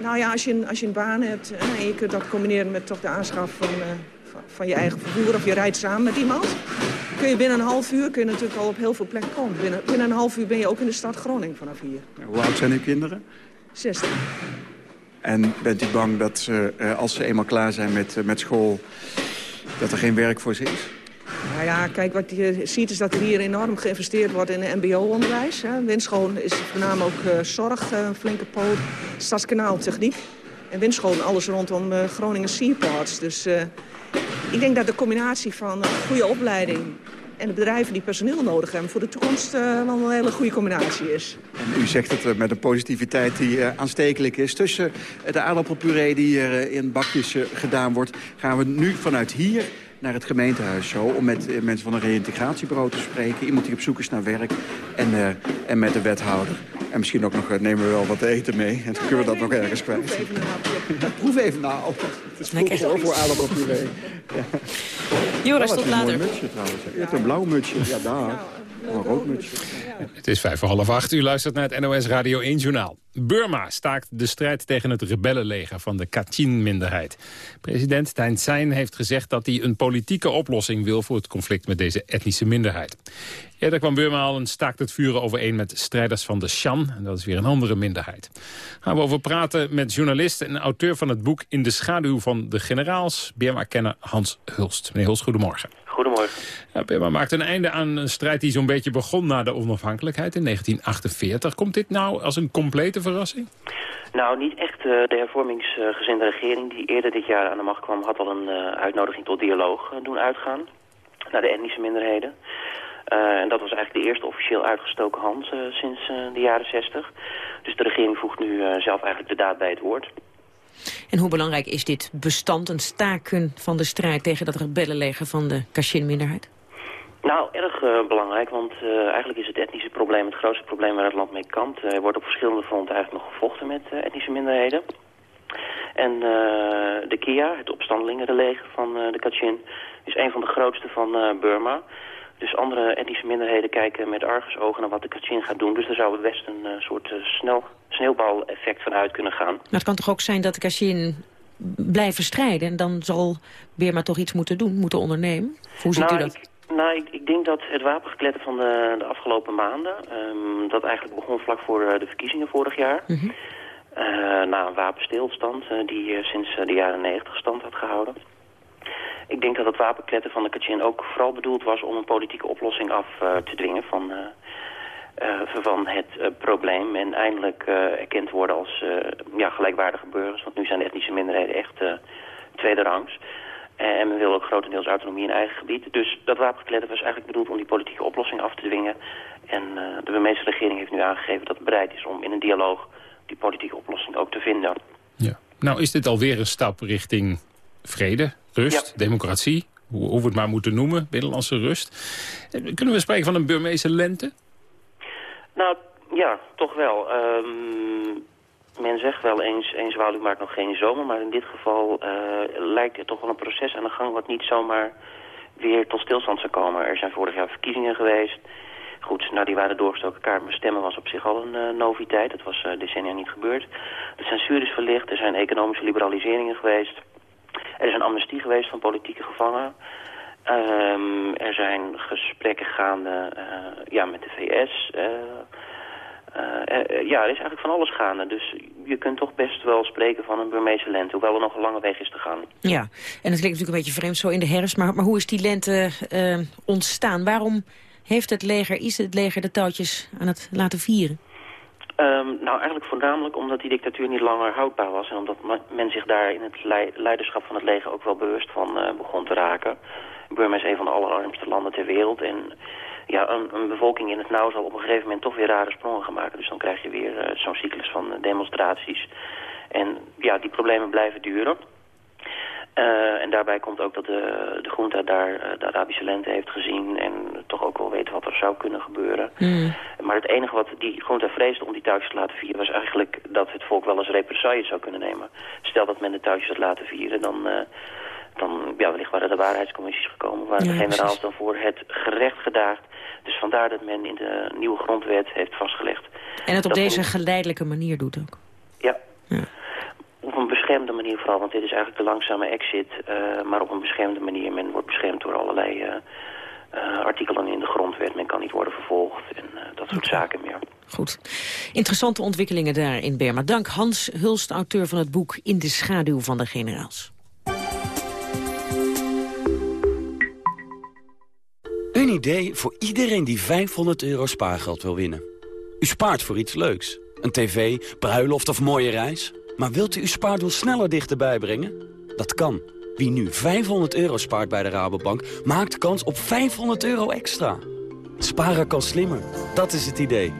Nou ja, als je, als je een baan hebt en je kunt dat combineren met toch de aanschaf van, uh, van je eigen vervoer... of je rijdt samen met iemand, kun je binnen een half uur kun je natuurlijk al op heel veel plekken komen. Binnen, binnen een half uur ben je ook in de stad Groningen vanaf hier. Ja, hoe oud zijn uw kinderen? 16. En bent u bang dat ze, als ze eenmaal klaar zijn met, met school... dat er geen werk voor ze is? Nou ja, kijk, wat je ziet is dat er hier enorm geïnvesteerd wordt in mbo-onderwijs. Windschool is voornamelijk ook uh, zorg, een flinke poot, stadskanaaltechniek. En windschool alles rondom uh, Groningen Seaports. Dus ik denk dat de combinatie van goede opleiding en de bedrijven die personeel nodig hebben... voor de toekomst wel een hele goede combinatie is. En u zegt het met een positiviteit die aanstekelijk is. Tussen de aardappelpuree die hier in bakjes gedaan wordt... gaan we nu vanuit hier naar het gemeentehuis zo... om met uh, mensen van een reïntegratiebureau te spreken. Iemand die op zoek is naar werk. En, uh, en met de wethouder. En misschien ook nog uh, nemen we wel wat eten mee. En dan kunnen we dat nog ergens kwijt. Proef even een Proef even nou. Het is hoor, voor aardappelpuree. Ja. Joris, tot later. Een mutsje trouwens. Je hebt een blauw mutsje. Ja, daar. Het is vijf voor half acht. U luistert naar het NOS Radio 1 Journaal. Burma staakt de strijd tegen het rebellenleger van de Kachin-minderheid. President Thein Sein heeft gezegd dat hij een politieke oplossing wil... voor het conflict met deze etnische minderheid. Eerder kwam Burma al een staakt het vuren overeen met strijders van de Shan. En dat is weer een andere minderheid. Gaan we over praten met journalist en auteur van het boek... In de schaduw van de generaals, Burma-kenner Hans Hulst. Meneer Hulst, goedemorgen. Goedemorgen. Ja, Burma maakt een einde aan een strijd die zo'n beetje begon na de onafhankelijkheid in 1948. Komt dit nou als een complete verrassing? Nou, niet echt. Uh, de hervormingsgezinde regering die eerder dit jaar aan de macht kwam... had al een uh, uitnodiging tot dialoog uh, doen uitgaan naar de etnische minderheden. en dat was eigenlijk de eerste officieel uitgestoken hand sinds de jaren 60. Dus de regering voegt nu zelf eigenlijk de daad bij het woord. En hoe belangrijk is dit bestand, een staken van de strijd tegen dat rebellenleger van de Kachin-minderheid? Nou, erg uh, belangrijk, want uh, eigenlijk is het etnische probleem het grootste probleem waar het land mee kampt. Uh, er wordt op verschillende fronten eigenlijk nog gevochten met etnische minderheden. En de KIA, het opstandelingenleger van de Kachin, is een van de grootste van Burma. Dus andere etnische minderheden kijken met argusogen naar wat de Kachin gaat doen. Dus daar zou best een soort snel sneeuwbaleffect van uit kunnen gaan. Maar het kan toch ook zijn dat de Kachin blijven strijden... en dan zal Burma toch iets moeten doen, moeten ondernemen? Hoe ziet nou, u dat? Ik... Nou, ik, ik, denk dat het wapengekletter van de, de afgelopen maanden... Um, dat eigenlijk begon vlak voor uh, de verkiezingen vorig jaar... Mm -hmm. uh, na een wapenstilstand uh, die sinds de jaren negentig stand had gehouden. Ik denk dat het wapenkletter van de Kachin ook vooral bedoeld was... om een politieke oplossing af te dwingen van, van het probleem... en eindelijk erkend worden als ja, gelijkwaardige burgers. Want nu zijn de etnische minderheden echt tweede rangs... En men wil ook grotendeels autonomie in eigen gebied. Dus dat wapengekletter was eigenlijk bedoeld om die politieke oplossing af te dwingen. En de Burmeese regering heeft nu aangegeven dat het bereid is om in een dialoog die politieke oplossing ook te vinden. Ja. Nou is dit alweer een stap richting vrede, rust, ja. democratie. Hoe, hoe we het maar moeten noemen, binnenlandse rust. Kunnen we spreken van een Burmeese lente? Nou ja, toch wel. Um, men zegt wel eens, eens zwaluw maakt nog geen zomer, maar in dit geval uh, lijkt er toch wel een proces aan de gang wat niet zomaar weer tot stilstand zou komen. Er zijn vorig jaar verkiezingen geweest. Goed, nou die waren doorgestoken kaart, maar stemmen was op zich al een uh, noviteit. Dat was uh, decennia niet gebeurd. De censuur is verlicht, er zijn economische liberaliseringen geweest. Er is een amnestie geweest van politieke gevangenen. Um, er zijn gesprekken gaande ja, met de VS... Uh, uh, ja, er is eigenlijk van alles gaande. Dus je kunt toch best wel spreken van een Burmeese lente, hoewel er nog een lange weg is te gaan. Ja, en het klinkt natuurlijk een beetje vreemd zo in de herfst, maar, maar hoe is die lente ontstaan? Waarom heeft het leger, is het leger de touwtjes aan het laten vieren? Um, nou, eigenlijk voornamelijk omdat die dictatuur niet langer houdbaar was... en omdat men zich daar in het leiderschap van het leger ook wel bewust van begon te raken. Burma is een van de allerarmste landen ter wereld en ja, een, bevolking in het nauw zal op een gegeven moment toch weer rare sprongen gaan maken. Dus dan krijg je weer uh, zo'n cyclus van uh, demonstraties. En ja, die problemen blijven duren. En daarbij komt ook dat de, de daar de Arabische lente heeft gezien... en toch ook wel weet wat er zou kunnen gebeuren. Mm. Maar het enige wat die junta vreesde om die touwtjes te laten vieren... was eigenlijk dat het volk wel eens represailles zou kunnen nemen. Stel dat men de touwtjes had laten vieren, dan dan ja, wellicht waren de waarheidscommissies gekomen... waar ja, de generaals dan voor het gerecht gedaagd. Dus vandaar dat men in de nieuwe grondwet heeft vastgelegd. En het op deze geleidelijke manier doet ook? Ja. ja. Op een beschermde manier vooral, want dit is eigenlijk de langzame exit. Uh, maar op een beschermde manier. Men wordt beschermd door allerlei uh, artikelen in de grondwet. Men kan niet worden vervolgd en dat soort okay. zaken meer. Goed. Interessante ontwikkelingen daar in Burma. Dank Hans Hulst, auteur van het boek In de schaduw van de generaals. Een idee voor iedereen die 500 euro spaargeld wil winnen. U spaart voor iets leuks. Een tv, bruiloft of mooie reis. Maar wilt u uw spaardoel sneller dichterbij brengen? Dat kan. Wie nu 500 euro spaart bij de Rabobank, maakt kans op 500 euro extra. Sparen kan slimmer, dat is het idee.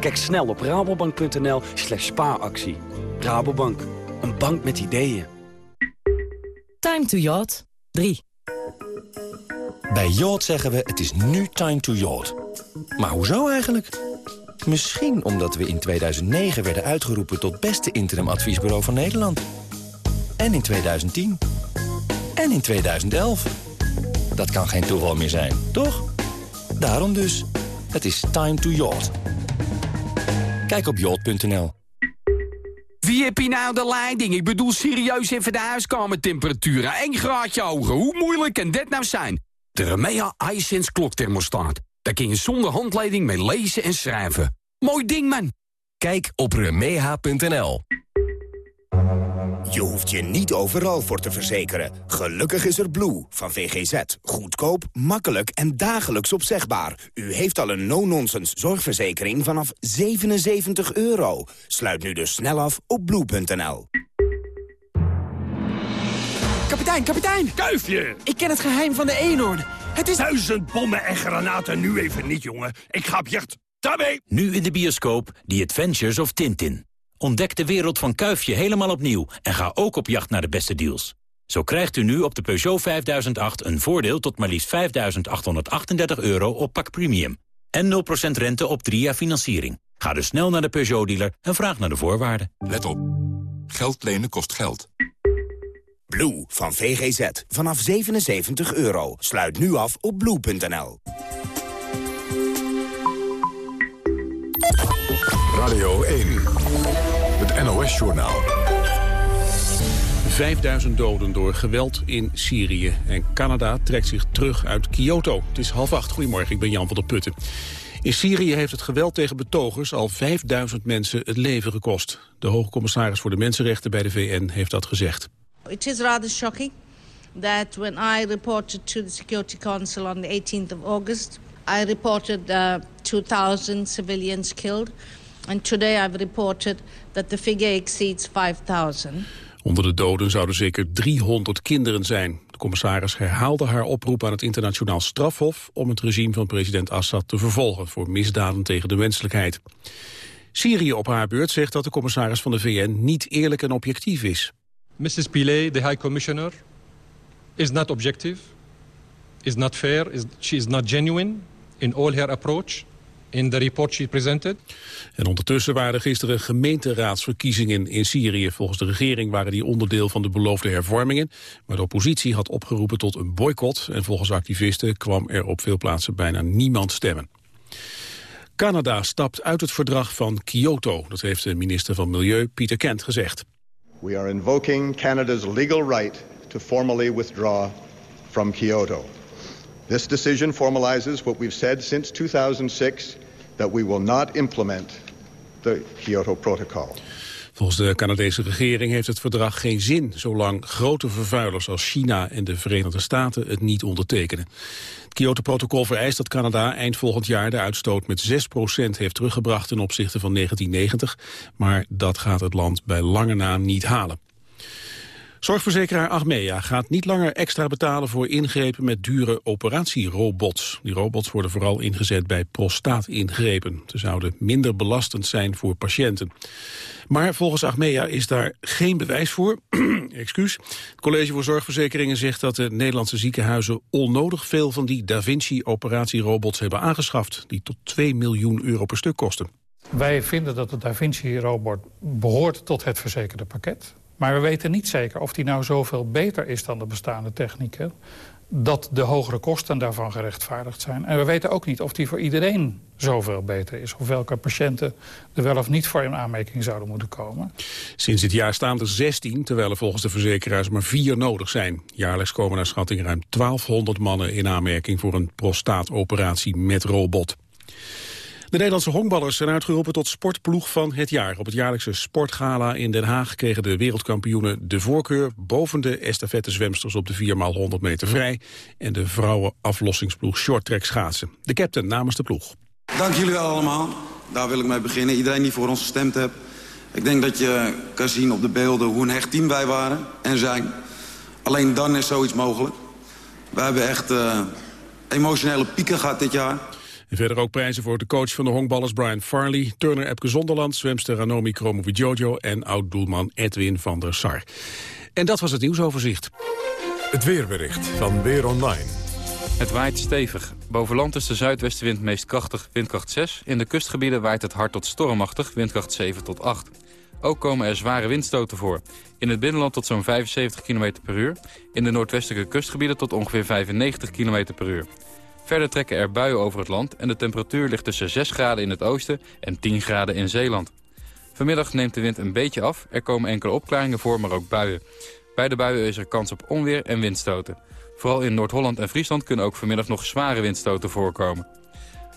Kijk snel op rabobank.nl slash spaaractie. Rabobank, een bank met ideeën. Time to yacht 3. Bij Yacht zeggen we het is nu time to yacht. Maar hoezo eigenlijk? Misschien omdat we in 2009 werden uitgeroepen tot beste interimadviesbureau van Nederland. En in 2010. En in 2011. Dat kan geen toeval meer zijn, toch? Daarom dus. Het is time to yacht. Kijk op yacht.nl. Wie heb je nou de leiding? Ik bedoel serieus even de huiskamertemperaturen. 1 graadje hoger. Hoe moeilijk kan dit nou zijn? De Remea iSense klokthermostaat. Daar kun je zonder handleiding mee lezen en schrijven. Mooi ding, man. Kijk op remeha.nl. Je hoeft je niet overal voor te verzekeren. Gelukkig is er Blue van VGZ. Goedkoop, makkelijk en dagelijks opzegbaar. U heeft al een no-nonsense zorgverzekering vanaf 77 euro. Sluit nu dus snel af op blue.nl. Kapitein, kapitein! Kuifje! Ik ken het geheim van de eenhoorn. Het is... Duizend bommen en granaten nu even niet, jongen. Ik ga op jacht. Daarmee! Nu in de bioscoop The Adventures of Tintin. Ontdek de wereld van Kuifje helemaal opnieuw en ga ook op jacht naar de beste deals. Zo krijgt u nu op de Peugeot 5008 een voordeel tot maar liefst 5.838 euro op pak premium. En 0% rente op 3 jaar financiering. Ga dus snel naar de Peugeot-dealer en vraag naar de voorwaarden. Let op. Geld lenen kost geld. Blue van VGZ. Vanaf 77 euro. Sluit nu af op blue.nl. Radio 1. NOS-journaal. 5000 doden door geweld in Syrië. En Canada trekt zich terug uit Kyoto. Het is half acht. Goedemorgen, ik ben Jan van der Putten. In Syrië heeft het geweld tegen betogers al 5000 mensen het leven gekost. De hoge commissaris voor de Mensenrechten bij de VN heeft dat gezegd. It is rather shocking that when I reported to the Security Council on the 18th of August, I reported uh, 2,000 civilians killed. And today I've reported that the figure exceeds 5,000. Onder de doden zouden zeker 300 kinderen zijn. De commissaris herhaalde haar oproep aan het internationaal strafhof... om het regime van president Assad te vervolgen voor misdaden tegen de menselijkheid. Syrië op haar beurt zegt dat de commissaris van de VN niet eerlijk en objectief is. Mrs. Pillay, the High Commissioner, is not objective, is not fair, is, she is not genuine in all her approach in the report she presented. En ondertussen waren gisteren gemeenteraadsverkiezingen in Syrië. Volgens de regering waren die onderdeel van de beloofde hervormingen. Maar de oppositie had opgeroepen tot een boycott. En volgens activisten kwam er op veel plaatsen bijna niemand stemmen. Canada stapt uit het verdrag van Kyoto. Dat heeft de minister van Milieu Pieter Kent gezegd. We are invoking Canada's legal right to formally withdraw from Kyoto. This decision formalizes what we've said since 2006 that we will not implement the Kyoto Protocol. Volgens de Canadese regering heeft het verdrag geen zin... zolang grote vervuilers als China en de Verenigde Staten het niet ondertekenen. Het Kyoto-protocol vereist dat Canada eind volgend jaar... de uitstoot met 6% heeft teruggebracht ten opzichte van 1990. Maar dat gaat het land bij lange na niet halen. Zorgverzekeraar Achmea gaat niet langer extra betalen voor ingrepen met dure operatierobots. Die robots worden vooral ingezet bij prostaatingrepen. Ze zouden minder belastend zijn voor patiënten. Maar volgens Achmea is daar geen bewijs voor. Excuus. Het College voor Zorgverzekeringen zegt dat de Nederlandse ziekenhuizen onnodig veel van die Da Vinci operatierobots hebben aangeschaft, die tot 2 miljoen euro per stuk kosten. Wij vinden dat de Da Vinci-robot behoort tot het verzekerde pakket. Maar we weten niet zeker of die nou zoveel beter is dan de bestaande technieken... dat de hogere kosten daarvan gerechtvaardigd zijn. En we weten ook niet of die voor iedereen zoveel beter is. Of welke patiënten er wel of niet voor in aanmerking zouden moeten komen. Sinds dit jaar staan er 16, terwijl er volgens de verzekeraars maar vier nodig zijn. Jaarlijks komen naar schatting ruim 1200 mannen in aanmerking... voor een prostaatoperatie met robot. De Nederlandse honkballers zijn uitgeroepen tot sportploeg van het jaar. Op het jaarlijkse sportgala in Den Haag kregen de wereldkampioenen de voorkeur boven de estafettezwemsters op de 4x100 meter vrij en de vrouwen aflossingsploeg shorttrack schaatsen. De captain namens de ploeg. Dank jullie wel allemaal. Daar wil ik mee beginnen. Iedereen die voor ons gestemd heeft. Ik denk dat je kan zien op de beelden hoe een hecht team wij waren en zijn. Alleen dan is zoiets mogelijk. We hebben echt uh, emotionele pieken gehad dit jaar. En verder ook prijzen voor de coach van de honkballers Brian Farley... Turner Epke Zonderland, zwemster Ranomi Kromowidjojo... en oud-doelman Edwin van der Sar. En dat was het nieuwsoverzicht. Het weerbericht van Weer Online. Het waait stevig. Boven land is de zuidwestenwind meest krachtig, windkracht 6. In de kustgebieden waait het hard tot stormachtig, windkracht 7 tot 8. Ook komen er zware windstoten voor. In het binnenland tot zo'n 75 km per uur. In de noordwestelijke kustgebieden tot ongeveer 95 km per uur. Verder trekken er buien over het land en de temperatuur ligt tussen 6 graden in het oosten en 10 graden in Zeeland. Vanmiddag neemt de wind een beetje af. Er komen enkele opklaringen voor, maar ook buien. Bij de buien is er kans op onweer en windstoten. Vooral in Noord-Holland en Friesland kunnen ook vanmiddag nog zware windstoten voorkomen.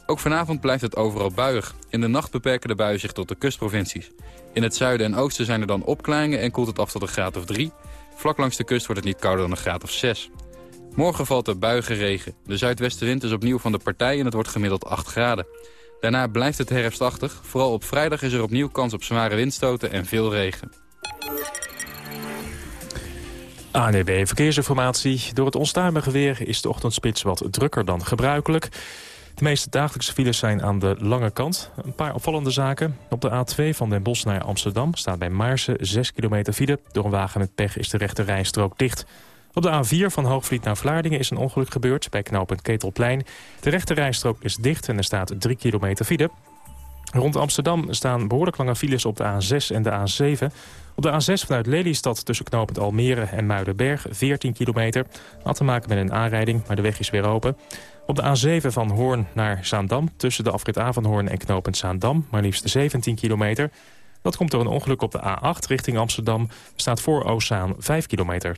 Ook vanavond blijft het overal buiig. In de nacht beperken de buien zich tot de kustprovincies. In het zuiden en oosten zijn er dan opklaringen en koelt het af tot een graad of 3. Vlak langs de kust wordt het niet kouder dan een graad of 6. Morgen valt er buiige regen. De zuidwestenwind is opnieuw van de partij en het wordt gemiddeld 8 graden. Daarna blijft het herfstachtig. Vooral op vrijdag is er opnieuw kans op zware windstoten en veel regen. ANEB Verkeersinformatie. Door het onstuimige weer is de ochtendspits wat drukker dan gebruikelijk. De meeste dagelijkse files zijn aan de lange kant. Een paar opvallende zaken. Op de A2 van Den Bosch naar Amsterdam staat bij Maarsen 6 kilometer file. Door een wagen met pech is de rechte rijstrook dicht. Op de A4 van Hoogvliet naar Vlaardingen is een ongeluk gebeurd bij knooppunt Ketelplein. De rechte rijstrook is dicht en er staat 3 kilometer file. Rond Amsterdam staan behoorlijk lange files op de A6 en de A7. Op de A6 vanuit Lelystad tussen knooppunt Almere en Muidenberg 14 kilometer. Had te maken met een aanrijding, maar de weg is weer open. Op de A7 van Hoorn naar Zaandam tussen de afrit Avanhoorn en knooppunt Zaandam... maar liefst 17 kilometer. Dat komt door een ongeluk op de A8 richting Amsterdam. staat voor Oostzaan 5 kilometer.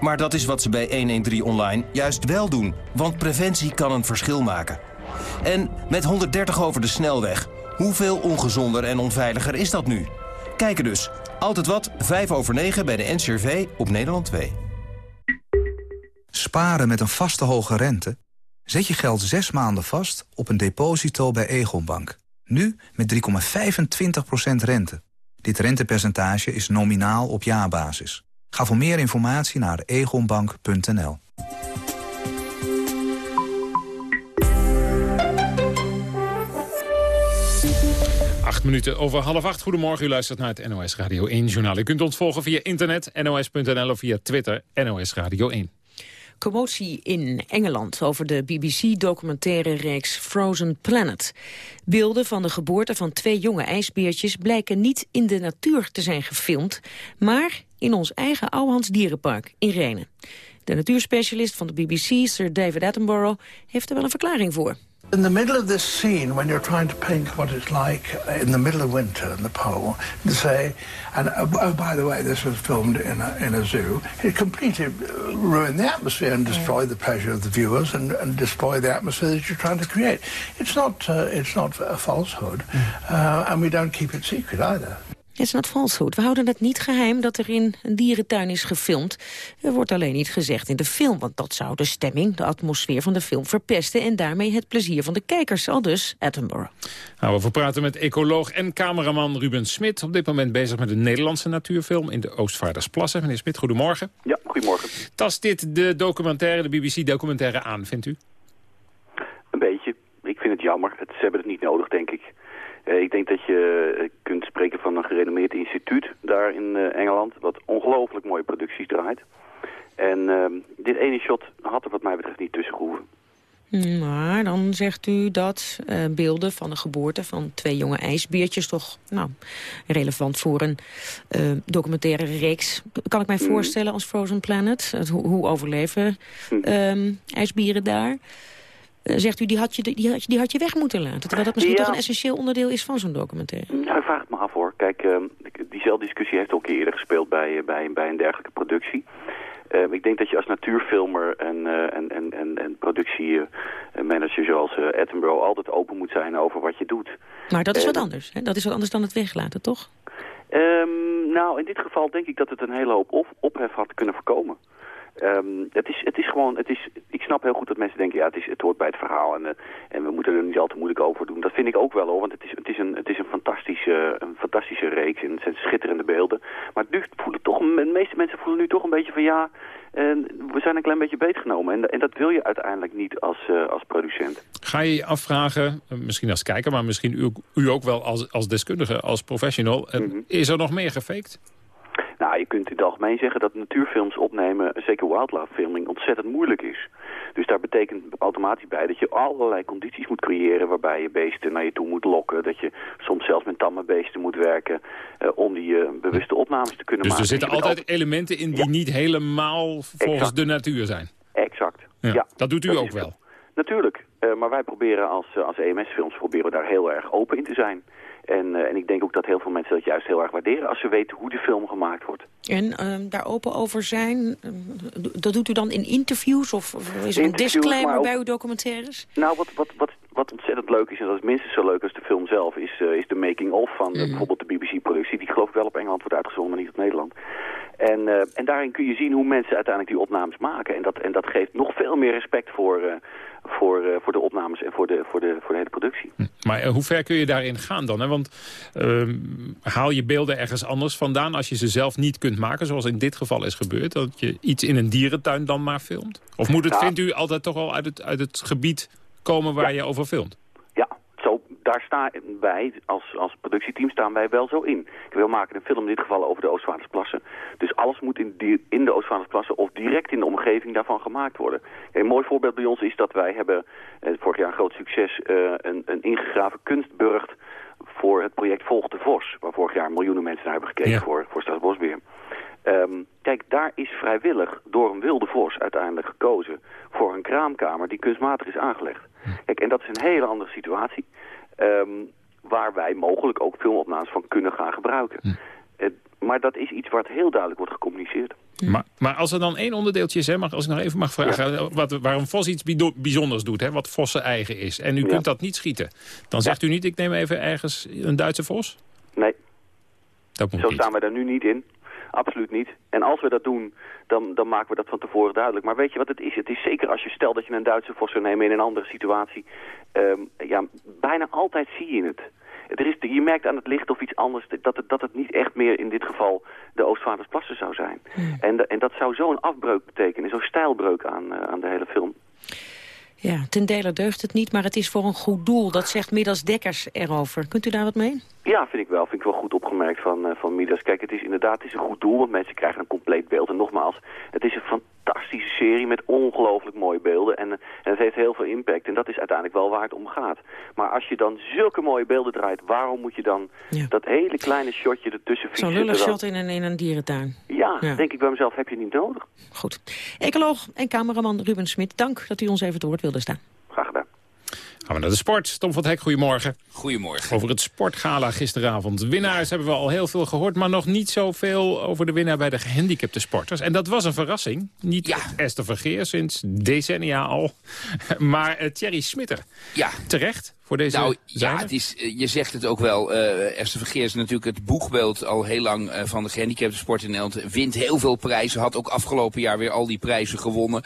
Maar dat is wat ze bij 113 Online juist wel doen. Want preventie kan een verschil maken. En met 130 over de snelweg. Hoeveel ongezonder en onveiliger is dat nu? Kijken dus. Altijd wat, 5 over 9 bij de NCRV op Nederland 2. Sparen met een vaste hoge rente? Zet je geld zes maanden vast op een deposito bij Egonbank. Nu met 3,25% rente. Dit rentepercentage is nominaal op jaarbasis. Ga voor meer informatie naar egonbank.nl. Acht minuten over half acht. Goedemorgen, u luistert naar het NOS Radio 1 journaal. U kunt ons volgen via internet, nos.nl of via Twitter, NOS Radio 1. Commotie in Engeland over de BBC-documentaire reeks Frozen Planet. Beelden van de geboorte van twee jonge ijsbeertjes blijken niet in de natuur te zijn gefilmd, maar in ons eigen Ouwehands Dierenpark in Renen. De natuurspecialist van de BBC, Sir David Attenborough, heeft er wel een verklaring voor. In the middle of this scene, when you're trying to paint what it's like in the middle of winter in the pole, to say, and oh, oh by the way, this was filmed in a, in a zoo, it completely ruined the atmosphere and destroyed the pleasure of the viewers and, and destroy the atmosphere that you're trying to create. It's not, uh, it's not a falsehood, uh, and we don't keep it secret either. Het is not falsehood. We houden het niet geheim dat er in een dierentuin is gefilmd. Er wordt alleen niet gezegd in de film, want dat zou de stemming, de atmosfeer van de film verpesten en daarmee het plezier van de kijkers, al dus Attenborough. Nou, we praten met ecoloog en cameraman Ruben Smit. Op dit moment bezig met een Nederlandse natuurfilm in de Oostvaardersplassen. Meneer Smit, goedemorgen. Ja, goedemorgen. Tast dit de documentaire, de BBC-documentaire aan, vindt u? Een beetje. Ik vind het jammer. Het, ze hebben het niet nodig, denk ik. Eh, ik denk dat je eh, kunt spreken van een gerenommeerd instituut daar in eh, Engeland... wat ongelooflijk mooie producties draait. En ehm, dit ene shot had er wat mij betreft niet tussen gehoeven. Maar dan zegt u dat beelden van de geboorte van twee jonge ijsbeertjes... toch nou, relevant voor een documentaire reeks. Kan ik mij Mm. voorstellen als Frozen Planet? Het, hoe, hoe overleven Mm. ehm, ijsbieren daar? Eh, zegt u, die had, je, die, had je, die had je weg moeten laten. Terwijl dat misschien Ja. toch een essentieel onderdeel is van zo'n documentaire. Nou, ik vraag het me af hoor. Kijk, ehm, diezelfde discussie heeft ook eerder gespeeld bij, eh, bij, bij een dergelijke productie. Ehm, ik denk dat je als natuurfilmer en, eh, en, en, en, en productiemanager zoals eh, Attenborough altijd open moet zijn over wat je doet. Maar dat is wat anders. Hè? Dat is wat anders dan het weglaten, toch? Ehm, nou, in dit geval denk ik dat het een hele hoop op, ophef had kunnen voorkomen. Ehm, het, is, het is gewoon, het is, ik snap heel goed dat mensen denken, ja, het, is, het hoort bij het verhaal en, eh, en we moeten er niet al te moeilijk over doen. Dat vind ik ook wel hoor, want het is, het is, een, het is een, fantastische, een fantastische reeks en het zijn schitterende beelden. Maar nu voelen toch, de meeste mensen voelen nu toch een beetje van ja, eh, we zijn een klein beetje beetgenomen. En, en dat wil je uiteindelijk niet als, eh, als producent. Ga je je afvragen, misschien als kijker, maar misschien u, u ook wel als, als deskundige, als professional. eh, Is er nog meer gefaked? Nou, je kunt in het algemeen zeggen dat natuurfilms opnemen, zeker wildlife filming, ontzettend moeilijk is. Dus daar betekent automatisch bij dat je allerlei condities moet creëren waarbij je beesten naar je toe moet lokken. Dat je soms zelfs met tamme beesten moet werken eh, om die eh, bewuste opnames te kunnen Dus er maken. zitten altijd elementen in die niet helemaal volgens Exact. de natuur zijn. Exact. Ja, Ja, dat doet u dat ook is wel. Natuurlijk, Eh, maar wij proberen als, als EMS-films proberen daar heel erg open in te zijn. En, eh, en ik denk ook dat heel veel mensen dat juist heel erg waarderen als ze weten hoe de film gemaakt wordt. En ehm, daar open over zijn, ehm, dat doet u dan in interviews? Of, of is er een disclaimer ook- bij uw documentaires? Nou, wat, wat, wat, wat ontzettend leuk is, en dat is minstens zo leuk als de film zelf, is, eh, is de making-of van eh, bijvoorbeeld de BBC-productie. Die geloof ik wel op Engeland wordt uitgezonden, maar niet op Nederland. En, eh, en daarin kun je zien hoe mensen uiteindelijk die opnames maken. En dat, en dat geeft nog veel meer respect voor, eh, voor, eh, voor de opnames en voor de, voor, de, voor de hele productie. Maar eh, hoe ver kun je daarin gaan dan? Hè? Want ehm, haal je beelden ergens anders vandaan als je ze zelf niet kunt maken, zoals in dit geval is gebeurd? Dat je iets in een dierentuin dan maar filmt? Of moet het, Nou- vindt u, altijd toch wel uit het, uit het gebied komen waar je over filmt? Daar staan wij, als, als productieteam staan wij wel zo in. We maken een film in dit geval over de Oostvaardersplassen. Dus alles moet in, die, in de Oostvaardersplassen of direct in de omgeving daarvan gemaakt worden. Een mooi voorbeeld bij ons is dat wij hebben eh, vorig jaar een groot succes eh, een, een ingegraven kunstburgt voor het project Volg de Vos. Waar vorig jaar miljoenen mensen naar hebben gekeken Ja. voor, voor Staatsbosbeheer. Ehm, kijk, daar is vrijwillig door een wilde vos uiteindelijk gekozen voor een kraamkamer die kunstmatig is aangelegd. Kijk, en dat is een hele andere situatie ehm, waar wij mogelijk ook filmopnames van kunnen gaan gebruiken. Eh, maar dat is iets wat heel duidelijk wordt gecommuniceerd. Maar, maar als er dan één onderdeeltje is, hè, mag, als ik nog even mag vragen... Wat, waar een vos iets bijzonders doet, hè, wat vossen eigen is... en u kunt dat niet schieten, dan zegt u niet... ik neem even ergens een Duitse vos? Nee, Dat moet zo niet. staan wij daar nu niet in. Absoluut niet. En als we dat doen, dan, dan maken we dat van tevoren duidelijk. Maar weet je wat het is? Het is zeker als je stelt dat je een Duitse vos zou nemen in een andere situatie. ehm, ja, bijna altijd zie je het. Er is, je merkt aan het licht of iets anders dat het, dat het niet echt meer in dit geval de Oostvaardersplassen zou zijn. En, de- en dat zou zo'n afbreuk betekenen, zo'n stijlbreuk aan, eh, aan de hele film. Ja, ten dele deugt het niet, maar het is voor een goed doel. Dat zegt Midas Dekkers erover. Kunt u daar wat mee? Ja, vind ik wel. Vind ik wel goed opgemerkt van, eh, van Midas. Kijk, het is inderdaad is een goed doel, want mensen krijgen een compleet beeld. En nogmaals, het is een fantastische serie met ongelooflijk mooie beelden. En, eh, en het heeft heel veel impact. En dat is uiteindelijk wel waar het om gaat. Maar als je dan zulke mooie beelden draait, waarom moet je dan dat hele kleine shotje ertussen Zo'n fietsen? lullig terwijl- shot in een, in een dierentuin. Ja, Ja. denk ik bij mezelf, heb je niet nodig. Goed. Ecoloog en cameraman Ruben Smit, dank dat u ons even te woord wilde staan. Graag gedaan. Gaan we naar de sport. Tom van het Hek, goedemorgen. Goedemorgen. Over het sportgala gisteravond. Winnaars hebben we al heel veel gehoord, maar nog niet zoveel over de winnaar bij de gehandicapte sporters. En dat was een verrassing. Niet Esther Vergeer sinds decennia al, maar eh, Thierry Smitter. Ja. Terecht voor deze Nou ja, het is, eh, je zegt het ook wel. eh Esther Vergeer is natuurlijk het boegbeeld al heel lang van de gehandicapte sport in Nederland. Wint heel veel prijzen. Had ook afgelopen jaar weer al die prijzen gewonnen.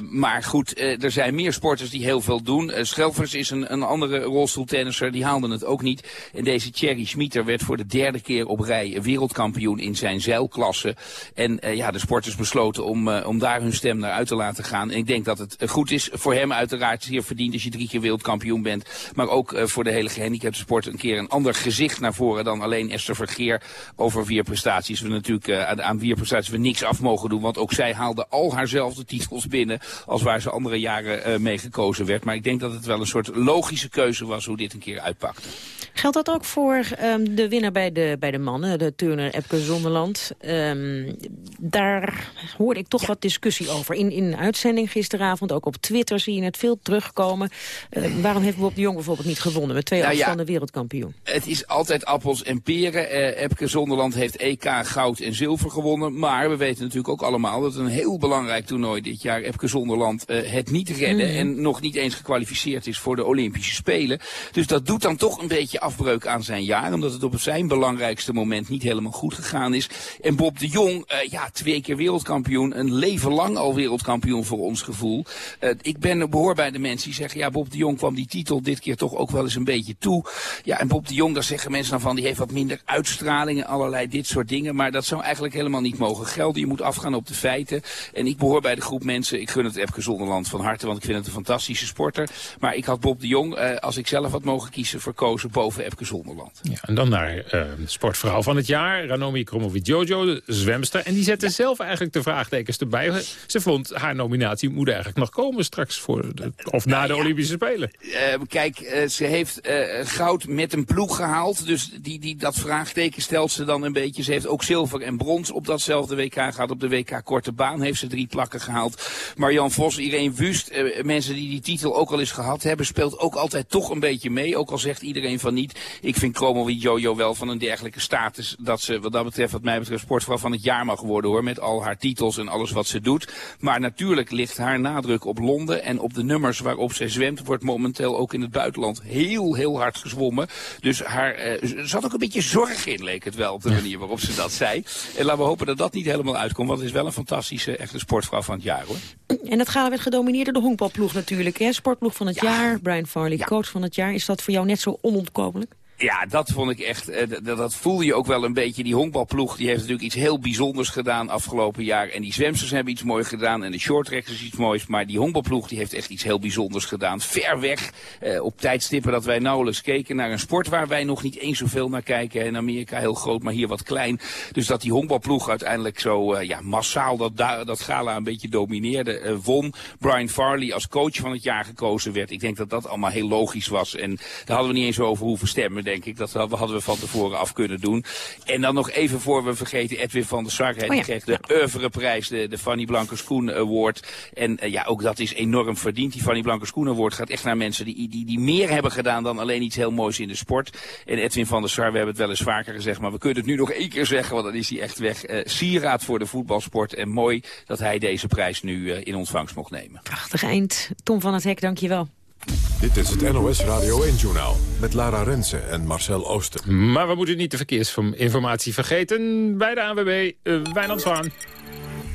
Maar goed, er zijn meer sporters die heel veel doen. Eh Is een, een andere rolstoeltennisser, die haalde het ook niet. En deze Thierry Schmieter werd voor de derde keer op rij wereldkampioen in zijn zeilklasse. En uh, ja, de sporters besloten om, uh, om daar hun stem naar uit te laten gaan. En ik denk dat het goed is voor hem uiteraard zeer verdiend als je drie keer wereldkampioen bent. Maar ook voor de hele gehandicapte sport een keer een ander gezicht naar voren dan alleen Esther Vergeer over vier prestaties. We natuurlijk aan vier prestaties we niks af mogen doen, want ook zij haalde al haarzelfde titels binnen als waar ze andere jaren mee gekozen werd. Maar ik denk dat het wel een soort logische keuze was hoe dit een keer uitpakte. Geldt dat ook voor um, de winnaar bij de, bij de mannen, de turner Epke Zonderland? Um, daar hoorde ik toch ja. wat discussie over. In, in een uitzending gisteravond, ook op Twitter zie je het veel terugkomen. Uh, waarom heeft Bob de Jong bijvoorbeeld niet gewonnen met twee nou, afstanden ja, wereldkampioen? Het is altijd appels en peren. Uh, Epke Zonderland heeft EK goud en zilver gewonnen. Maar we weten natuurlijk ook allemaal dat het een heel belangrijk toernooi dit jaar Epke Zonderland uh, het niet redden. Mm. En nog niet eens gekwalificeerd is voor de Olympische Spelen. Dus dat doet dan toch een beetje afbreuk aan zijn jaar. Omdat het op zijn belangrijkste moment niet helemaal goed gegaan is. En Bob de Jong, uh, ja, twee keer wereldkampioen. Een leven lang al wereldkampioen voor ons gevoel. Uh, ik ben behoor bij de mensen die zeggen, ja, Bob de Jong kwam die titel dit keer toch ook wel eens een beetje toe. Ja, en Bob de Jong, daar zeggen mensen dan van, die heeft wat minder uitstralingen, allerlei dit soort dingen. Maar dat zou eigenlijk helemaal niet mogen gelden. Je moet afgaan op de feiten. En ik behoor bij de groep mensen, ik gun het Epke Zonderland van harte, want ik vind het een fantastische sporter. Maar ik had Bob de Jong, uh, als ik zelf had mogen kiezen, verkozen boven Epke Zonderland. Ja, en dan naar uh, sportvrouw van het jaar, Ranomi Kromowidjojo, de zwemster. En die zette ja. zelf eigenlijk de vraagtekens erbij. Ze vond haar nominatie moet eigenlijk nog komen straks, voor de, of na de ja, Olympische Spelen. Uh, kijk, uh, ze heeft goud met een ploeg gehaald, dus die, die, dat vraagteken stelt ze dan een beetje. Ze heeft ook zilver en brons op datzelfde WK gehad. Op de WK Korte Baan heeft ze drie plakken gehaald. Marjan Vos, Irene Wust, mensen die die titel ook al eens gehad hebben, speelt ook altijd toch een beetje mee. Ook al zegt iedereen van niet. Ik vind Chromowie Jojo wel van een dergelijke status dat ze wat dat betreft, wat mij betreft, sportvrouw van het jaar mag worden hoor. Met al haar titels en alles wat ze doet. Maar natuurlijk ligt haar nadruk op Londen en op de nummers waarop zij zwemt, wordt momenteel ook in het buitenland heel, heel hard gezwommen. Dus haar, er zat ook een beetje zorg in, leek het wel, op de manier waarop ze dat zei. En laten we hopen dat dat niet helemaal uitkomt, want het is wel een fantastische, echte sportvrouw van het jaar hoor. En dat gala werd gedomineerd door de honkbalploeg natuurlijk, hè? Sportploeg van het ja. jaar, Brian Farley, ja. coach van het jaar. Is dat voor jou net zo onontkomelijk? Ja, dat vond ik echt, uh, dat, dat voelde je ook wel een beetje. Die honkbalploeg die heeft natuurlijk iets heel bijzonders gedaan afgelopen jaar. En die zwemsters hebben iets moois gedaan en de shorttrackers iets moois. Maar die honkbalploeg die heeft echt iets heel bijzonders gedaan. Ver weg, uh, op tijdstippen dat wij nauwelijks keken naar een sport waar wij nog niet eens zoveel naar kijken. In Amerika heel groot, maar hier wat klein. Dus dat die honkbalploeg uiteindelijk zo uh, ja, massaal dat, dat gala een beetje domineerde, won. Brian Farley als coach van het jaar gekozen werd. Ik denk dat dat allemaal heel logisch was. En daar hadden we niet eens over hoeven stemmen denk ik. Dat hadden we van tevoren af kunnen doen. En dan nog even voor we vergeten, Edwin van der Sar. Hij oh ja. kreeg de Oeuvreprijs, de, de Fanny Blankers-Koen Award. En uh, ja, ook dat is enorm verdiend. Die Fanny Blankers-Koen Award gaat echt naar mensen die, die, die meer hebben gedaan dan alleen iets heel moois in de sport. En Edwin van der Sar, we hebben het wel eens vaker gezegd, maar we kunnen het nu nog één keer zeggen, want dan is hij echt weg. Uh, sieraad voor de voetbalsport. En mooi dat hij deze prijs nu uh, in ontvangst mocht nemen. Prachtig eind. Tom van het Hek, dankjewel. Dit is het NOS Radio 1-journaal met Lara Rensen en Marcel Ooster. Maar we moeten niet de verkeersinformatie vergeten. Bij de ANWB, uh, Wijnand Zwaan.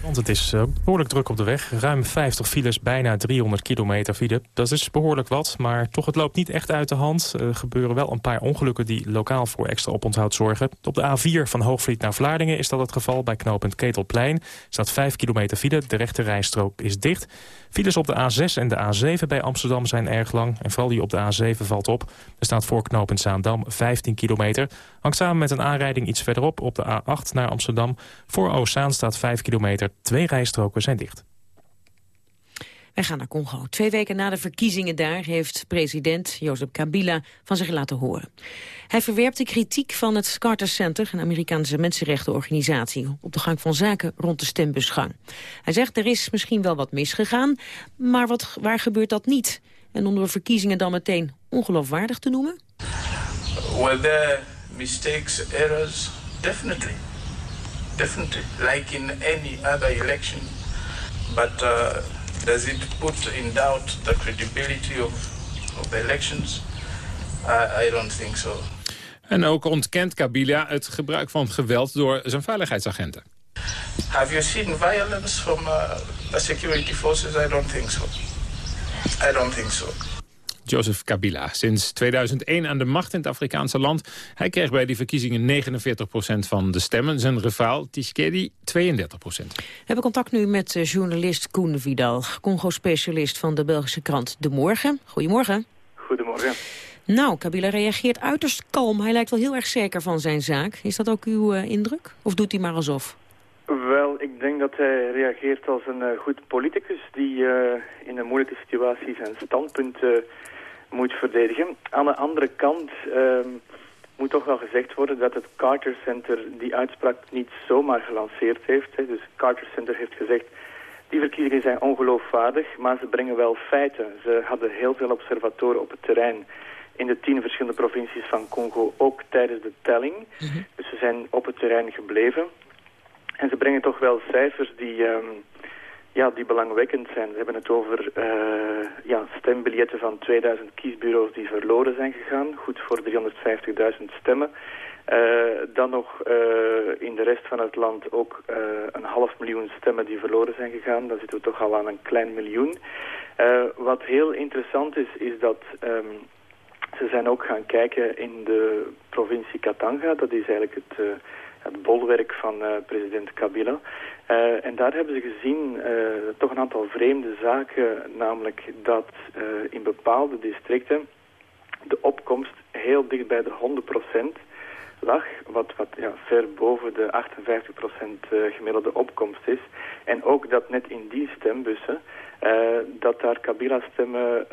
Want het is uh, behoorlijk druk op de weg. Ruim 50 files, bijna 300 kilometer file. Dat is behoorlijk wat, maar toch het loopt niet echt uit de hand. Er gebeuren wel een paar ongelukken die lokaal voor extra oponthoud zorgen. Op de A4 van Hoogvliet naar Vlaardingen is dat het geval. Bij knooppunt Ketelplein staat 5 kilometer file. De rechte rijstrook is dicht. Files op de A6 en de A7 bij Amsterdam zijn erg lang. En vooral die op de A7 valt op. Er staat voor knooppunt Zaandam 15 kilometer. Hangt samen met een aanrijding iets verderop op de A8 naar Amsterdam. Voor Oostzaan staat 5 kilometer. Twee rijstroken zijn dicht. Wij gaan naar Congo. Twee weken na de verkiezingen daar heeft president Joseph Kabila van zich laten horen. Hij verwerpt de kritiek van het Carter Center, een Amerikaanse mensenrechtenorganisatie, op de gang van zaken rond de stembusgang. Hij zegt er is misschien wel wat misgegaan, maar wat, waar gebeurt dat niet? En om de verkiezingen dan meteen ongeloofwaardig te noemen? Were there mistakes, errors? Definitely. Definitely. Like in any other election. But uh, does it put in doubt the credibility of, of the elections? I, I don't think so. En ook ontkent Kabila het gebruik van geweld door zijn veiligheidsagenten. Have you seen violence from uh, the security forces? I don't think so. I don't think so. Joseph Kabila. Sinds 2001 aan de macht in het Afrikaanse land. Hij kreeg bij die verkiezingen 49% van de stemmen. Zijn rivaal Tshisekedi 32% We hebben contact nu met eh, journalist Koen Vidal. Congo-specialist van de Belgische krant De Morgen. Goedemorgen. Goedemorgen. Nou, Kabila reageert uiterst kalm. Hij lijkt wel heel erg zeker van zijn zaak. Is dat ook uw uh, indruk? Of doet hij maar alsof? Wel, ik denk dat hij reageert als een uh, goed politicus... die uh, in een moeilijke situatie zijn standpunt moet verdedigen. Aan de andere kant ehm, moet toch wel gezegd worden... dat het Carter Center die uitspraak niet zomaar gelanceerd heeft. Hè. Dus Carter Center heeft gezegd... Die verkiezingen zijn ongeloofwaardig, maar ze brengen wel feiten. Ze hadden heel veel observatoren op het terrein in de tien verschillende provincies van Congo, ook tijdens de telling. Mhm. Dus ze zijn op het terrein gebleven. En ze brengen toch wel cijfers die, um, ja, die belangwekkend zijn. Ze hebben het over uh, ja, stembiljetten van 2000 kiesbureaus die verloren zijn gegaan. Goed voor 350.000 stemmen. Uh, dan nog uh, in de rest van het land ook een half miljoen stemmen die verloren zijn gegaan. Dan zitten we toch al aan een klein miljoen. wat heel interessant is, is dat um, ze zijn ook gaan kijken in de provincie Katanga. Dat is eigenlijk het, het bolwerk van president Kabila. Uh, en daar hebben ze gezien toch een aantal vreemde zaken. Namelijk dat in bepaalde districten de opkomst heel dicht bij de 100% lag, wat, wat ja, ver boven de 58% gemiddelde opkomst is. En ook dat net in die stembussen dat daar Kabila-stemmen,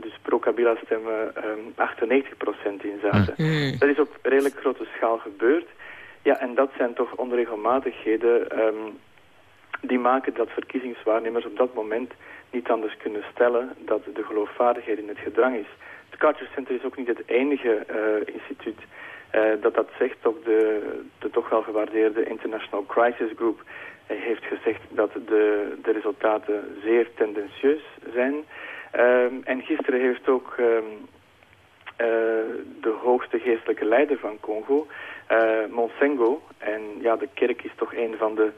dus pro-Kabila-stemmen, um, 98% in zaten. Mm. Dat is op redelijk grote schaal gebeurd. Ja, en dat zijn toch onregelmatigheden um, die maken dat verkiezingswaarnemers op dat moment niet anders kunnen stellen dat de geloofwaardigheid in het gedrang is. Het Carter Center is ook niet het enige uh, instituut dat dat zegt. Ook de, de toch wel gewaardeerde International Crisis Group hij heeft gezegd dat de, de resultaten zeer tendentieus zijn. Um, en gisteren heeft ook uh, de hoogste geestelijke leider van Congo, Monsengo, en ja, de kerk is toch een van de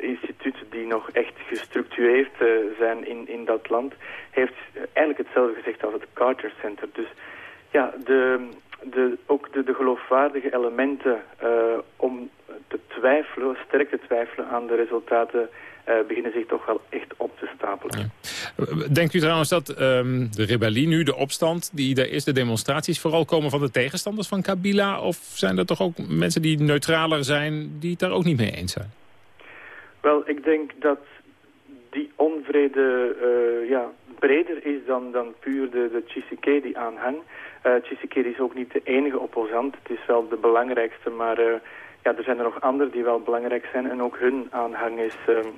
instituten die nog echt gestructureerd zijn in, in dat land, heeft eigenlijk hetzelfde gezegd als het Carter Center. Dus ja, de, de, ook de, de geloofwaardige elementen om te twijfelen, sterk te twijfelen aan de resultaten... Uh, beginnen zich toch wel echt op te stapelen. Denkt u trouwens dat um, de rebellie nu, de opstand die er is, de demonstraties... vooral komen van de tegenstanders van Kabila? Of zijn er toch ook mensen die neutraler zijn, die het daar ook niet mee eens zijn? Wel, ik denk dat die onvrede uh, ja, breder is dan, dan puur de, de Tshisekedi-aanhang. Uh, Tshisekedi is ook niet de enige opposant. Het is wel de belangrijkste, maar ja, er zijn er nog anderen die wel belangrijk zijn en ook hun aanhang is um,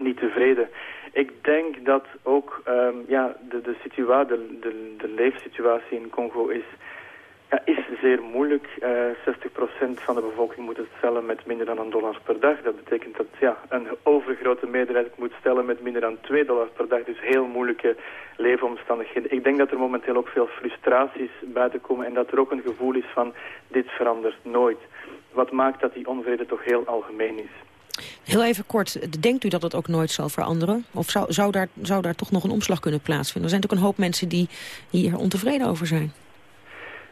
niet tevreden. Ik denk dat ook um, ja, de, de, situa de, de, de leefsituatie in Congo is, ja, is zeer moeilijk. Uh, eh, 60% van de bevolking moet het stellen met minder dan een dollar per dag. Dat betekent dat ja, een overgrote meerderheid moet stellen met minder dan 2 dollar per dag. Dus heel moeilijke leefomstandigheden. Ik denk dat er momenteel ook veel frustraties buiten komen en dat er ook een gevoel is van dit verandert nooit wat maakt dat die onvrede toch heel algemeen is. Heel even kort, denkt u dat het ook nooit zal veranderen? Of zou, zou, daar, zou daar toch nog een omslag kunnen plaatsvinden? Er zijn natuurlijk een hoop mensen die hier ontevreden over zijn.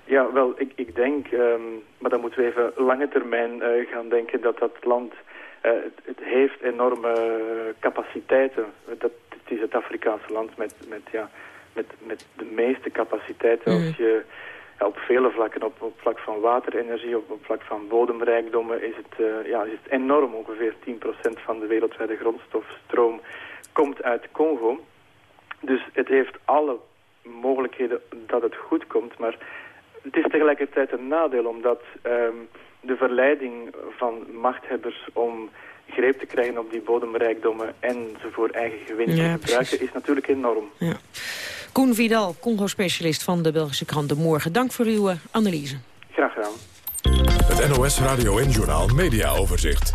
Ja, wel, ik, ik denk, um, maar dan moeten we even lange termijn uh, gaan denken dat dat land, uh, het, het, heeft enorme capaciteiten. Dat, het is het Afrikaanse land met, met, ja, met, met de meeste capaciteiten. Mm. Als je op vele vlakken, op, vlak van waterenergie, op, vlak van bodemrijkdommen, is het, uh, ja, is het enorm. Ongeveer 10% van de wereldwijde grondstofstroom komt uit Congo. Dus het heeft alle mogelijkheden dat het goed komt, maar het is tegelijkertijd een nadeel, omdat um, de verleiding van machthebbers om greep te krijgen op die bodemrijkdommen en ze voor eigen gewin te gebruiken, is natuurlijk enorm. Ja. Koen Vidal, Congo-specialist van de Belgische krant De Morgen. Dank voor uw eh, analyse. Graag gedaan. Het NOS Radio en Journaal Media Overzicht.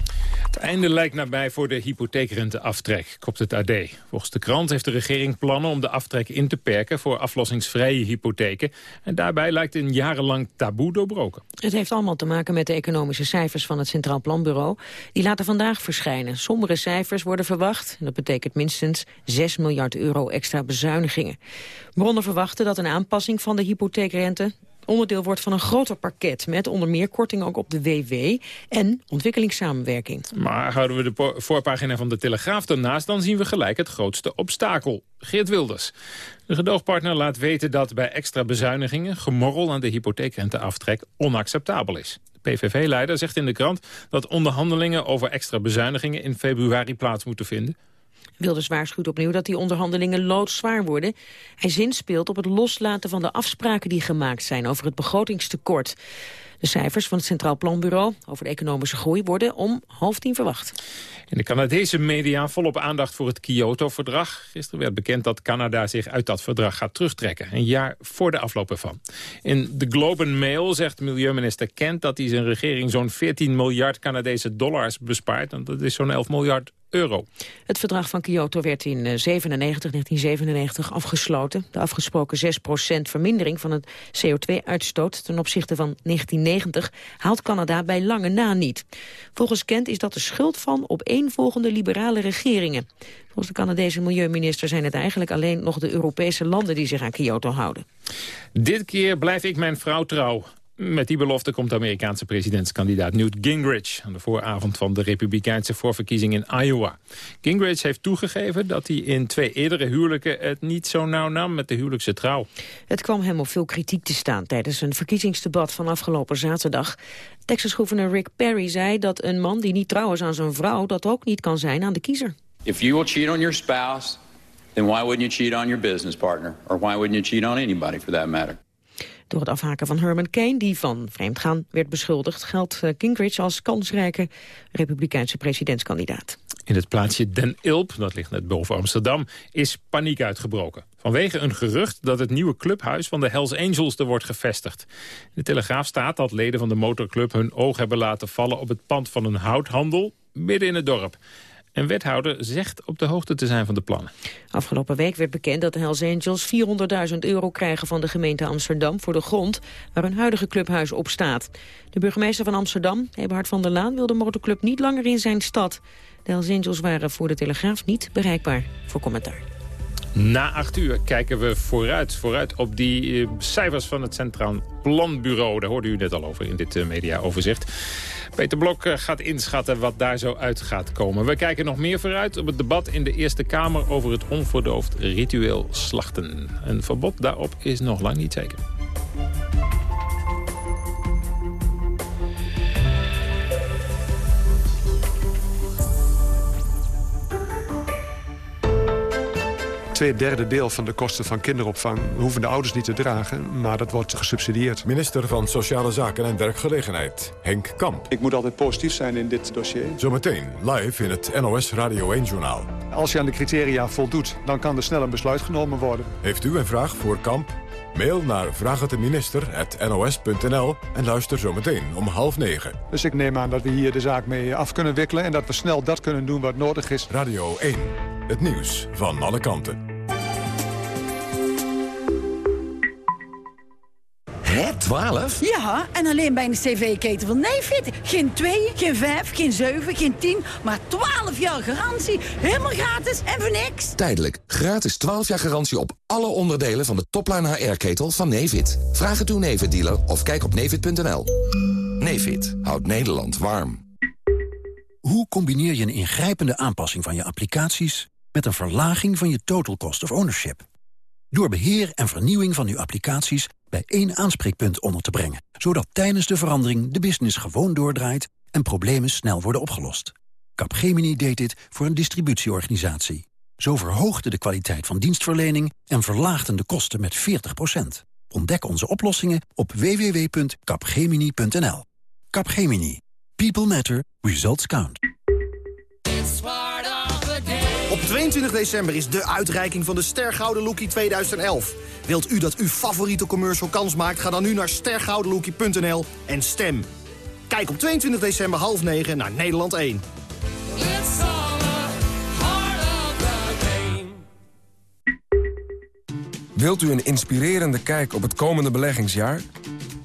Het einde lijkt nabij voor de hypotheekrenteaftrek, kopt het AD. Volgens de krant heeft de regering plannen om de aftrek in te perken... voor aflossingsvrije hypotheken. En daarbij lijkt een jarenlang taboe doorbroken. Het heeft allemaal te maken met de economische cijfers van het Centraal Planbureau. Die laten vandaag verschijnen. Sommige cijfers worden verwacht. En dat betekent minstens 6 miljard euro extra bezuinigingen. Bronnen verwachten dat een aanpassing van de hypotheekrente onderdeel wordt van een groter pakket... met onder meer korting ook op de WW en ontwikkelingssamenwerking. Maar houden we de voorpagina van de Telegraaf ernaast... dan zien we gelijk het grootste obstakel. Geert Wilders. De gedoogpartner laat weten dat bij extra bezuinigingen... gemorrel aan de hypotheekrenteaftrek onacceptabel is. De PVV-leider zegt in de krant dat onderhandelingen over extra bezuinigingen... in februari plaats moeten vinden... Wilders waarschuwt opnieuw dat die onderhandelingen loodzwaar worden. Hij zinspeelt op het loslaten van de afspraken die gemaakt zijn over het begrotingstekort. De cijfers van het Centraal Planbureau over de economische groei worden om half tien verwacht. In de Canadese media volop aandacht voor het Kyoto-verdrag. Gisteren werd bekend dat Canada zich uit dat verdrag gaat terugtrekken. Een jaar voor de afloop ervan. In de Globe and Mail zegt milieuminister Kent dat hij zijn regering zo'n 14 miljard Canadese dollars bespaart. En dat is zo'n 11 miljard euro. Het verdrag van Kyoto werd in 97, eh, 1997 afgesloten. De afgesproken 6% vermindering van het CO2-uitstoot ten opzichte van 1990 haalt Canada bij lange na niet. Volgens Kent is dat de schuld van opeenvolgende liberale regeringen. Volgens de Canadese milieuminister zijn het eigenlijk alleen nog de Europese landen die zich aan Kyoto houden. Dit keer blijf ik mijn vrouw trouw. Met die belofte komt de Amerikaanse presidentskandidaat Newt Gingrich... aan de vooravond van de republikeinse voorverkiezing in Iowa. Gingrich heeft toegegeven dat hij in twee eerdere huwelijken... het niet zo nauw nam met de huwelijkse trouw. Het kwam hem op veel kritiek te staan tijdens een verkiezingsdebat van afgelopen zaterdag. Texas-gouverneur Rick Perry zei dat een man die niet trouw is aan zijn vrouw... dat ook niet kan zijn aan de kiezer. If you will cheat on your spouse, then why wouldn't you cheat on your business partner? Or why wouldn't you cheat on anybody for that matter? Door het afhaken van Herman Kane, die van vreemdgaan werd beschuldigd... geldt eh, Gingrich als kansrijke republikeinse presidentskandidaat. In het plaatsje Den Ilp, dat ligt net boven Amsterdam, is paniek uitgebroken. Vanwege een gerucht dat het nieuwe clubhuis van de Hells Angels er wordt gevestigd. In de Telegraaf staat dat leden van de motorclub hun oog hebben laten vallen op het pand van een houthandel midden in het dorp. Een wethouder zegt op de hoogte te zijn van de plannen. Afgelopen week werd bekend dat de Hells Angels 400.000 euro krijgen van de gemeente Amsterdam voor de grond waar hun huidige clubhuis op staat. De burgemeester van Amsterdam, Eberhard van der Laan, wil de motorclub niet langer in zijn stad. De Hells Angels waren voor de Telegraaf niet bereikbaar voor commentaar. Na acht uur kijken we vooruit, vooruit op die eh, cijfers van het Centraal Planbureau. Daar hoorde u net al over in dit uh, mediaoverzicht. Peter Blok eh, gaat inschatten wat daar zo uit gaat komen. We kijken nog meer vooruit op het debat in de Eerste Kamer... over het onverdoofd ritueel slachten. Een verbod daarop is nog lang niet zeker. Twee derde deel van de kosten van kinderopvang hoeven de ouders niet te dragen, maar dat wordt gesubsidieerd. Minister van Sociale Zaken en Werkgelegenheid, Henk Kamp. Ik moet altijd positief zijn in dit dossier. Zometeen live in het NOS Radio 1-journaal. Als je aan de criteria voldoet, dan kan er snel een besluit genomen worden. Heeft u een vraag voor Kamp? Mail naar vraaghetdeminister.nos.nl en luister zometeen om half negen. Dus ik neem aan dat we hier de zaak mee af kunnen wikkelen... en dat we snel dat kunnen doen wat nodig is. Radio 1, het nieuws van alle kanten. Hè, 12? Ja, en alleen bij een cv-keten van Nefit. Geen 2, geen 5, geen 7, geen 10, maar 12 jaar garantie. Helemaal gratis en voor niks. Tijdelijk. Gratis 12 jaar garantie op alle onderdelen van de topline HR-ketel van Nefit. Vraag het uw Nefit-dealer of kijk op nefit.nl. Nefit houdt Nederland warm. Hoe combineer je een ingrijpende aanpassing van je applicaties... met een verlaging van je total cost of ownership? Door beheer en vernieuwing van uw applicaties bij één aanspreekpunt onder te brengen. Zodat tijdens de verandering de business gewoon doordraait en problemen snel worden opgelost. Capgemini deed dit voor een distributieorganisatie. Zo verhoogde de kwaliteit van dienstverlening en verlaagden de kosten met 40%. Ontdek onze oplossingen op www.capgemini.nl. Capgemini. People matter. Results count. 22 december is de uitreiking van de Stergouden Lookie 2011. Wilt u dat uw favoriete commercial kans maakt? Ga dan nu naar stergoudenlookie.nl en stem. Kijk op 22 december half 9 naar Nederland 1. Wilt u een inspirerende kijk op het komende beleggingsjaar?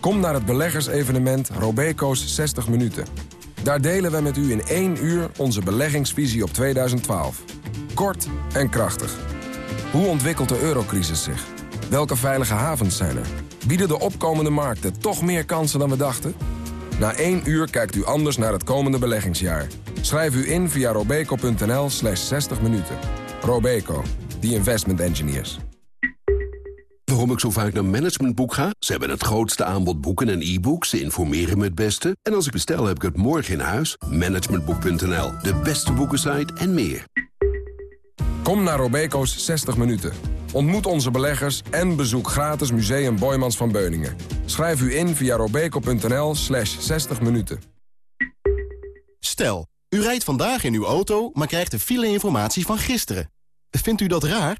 Kom naar het beleggersevenement Robeco's 60 Minuten. Daar delen we met u in één uur onze beleggingsvisie op 2012. Kort en krachtig. Hoe ontwikkelt de eurocrisis zich? Welke veilige havens zijn er? Bieden de opkomende markten toch meer kansen dan we dachten? Na één uur kijkt u anders naar het komende beleggingsjaar. Schrijf u in via robeco.nl slash 60 minuten. Robeco, the investment engineers. Waarom ik zo vaak naar Managementboek ga? Ze hebben het grootste aanbod boeken en e-books. Ze informeren me het beste. En als ik bestel, heb ik het morgen in huis. Managementboek.nl, de beste boekensite en meer. Kom naar Robeco's 60 minuten. Ontmoet onze beleggers en bezoek gratis Museum Boymans van Beuningen. Schrijf u in via robeco.nl slash 60 minuten. Stel, u rijdt vandaag in uw auto, maar krijgt de file-informatie van gisteren. Vindt u dat raar?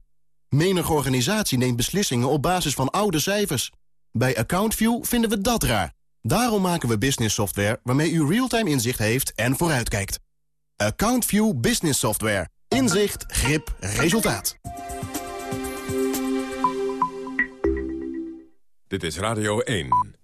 Menige organisatie neemt beslissingen op basis van oude cijfers. Bij AccountView vinden we dat raar. Daarom maken we business software waarmee u real-time inzicht heeft en vooruitkijkt. AccountView Business Software. Inzicht, grip, resultaat. Dit is Radio 1.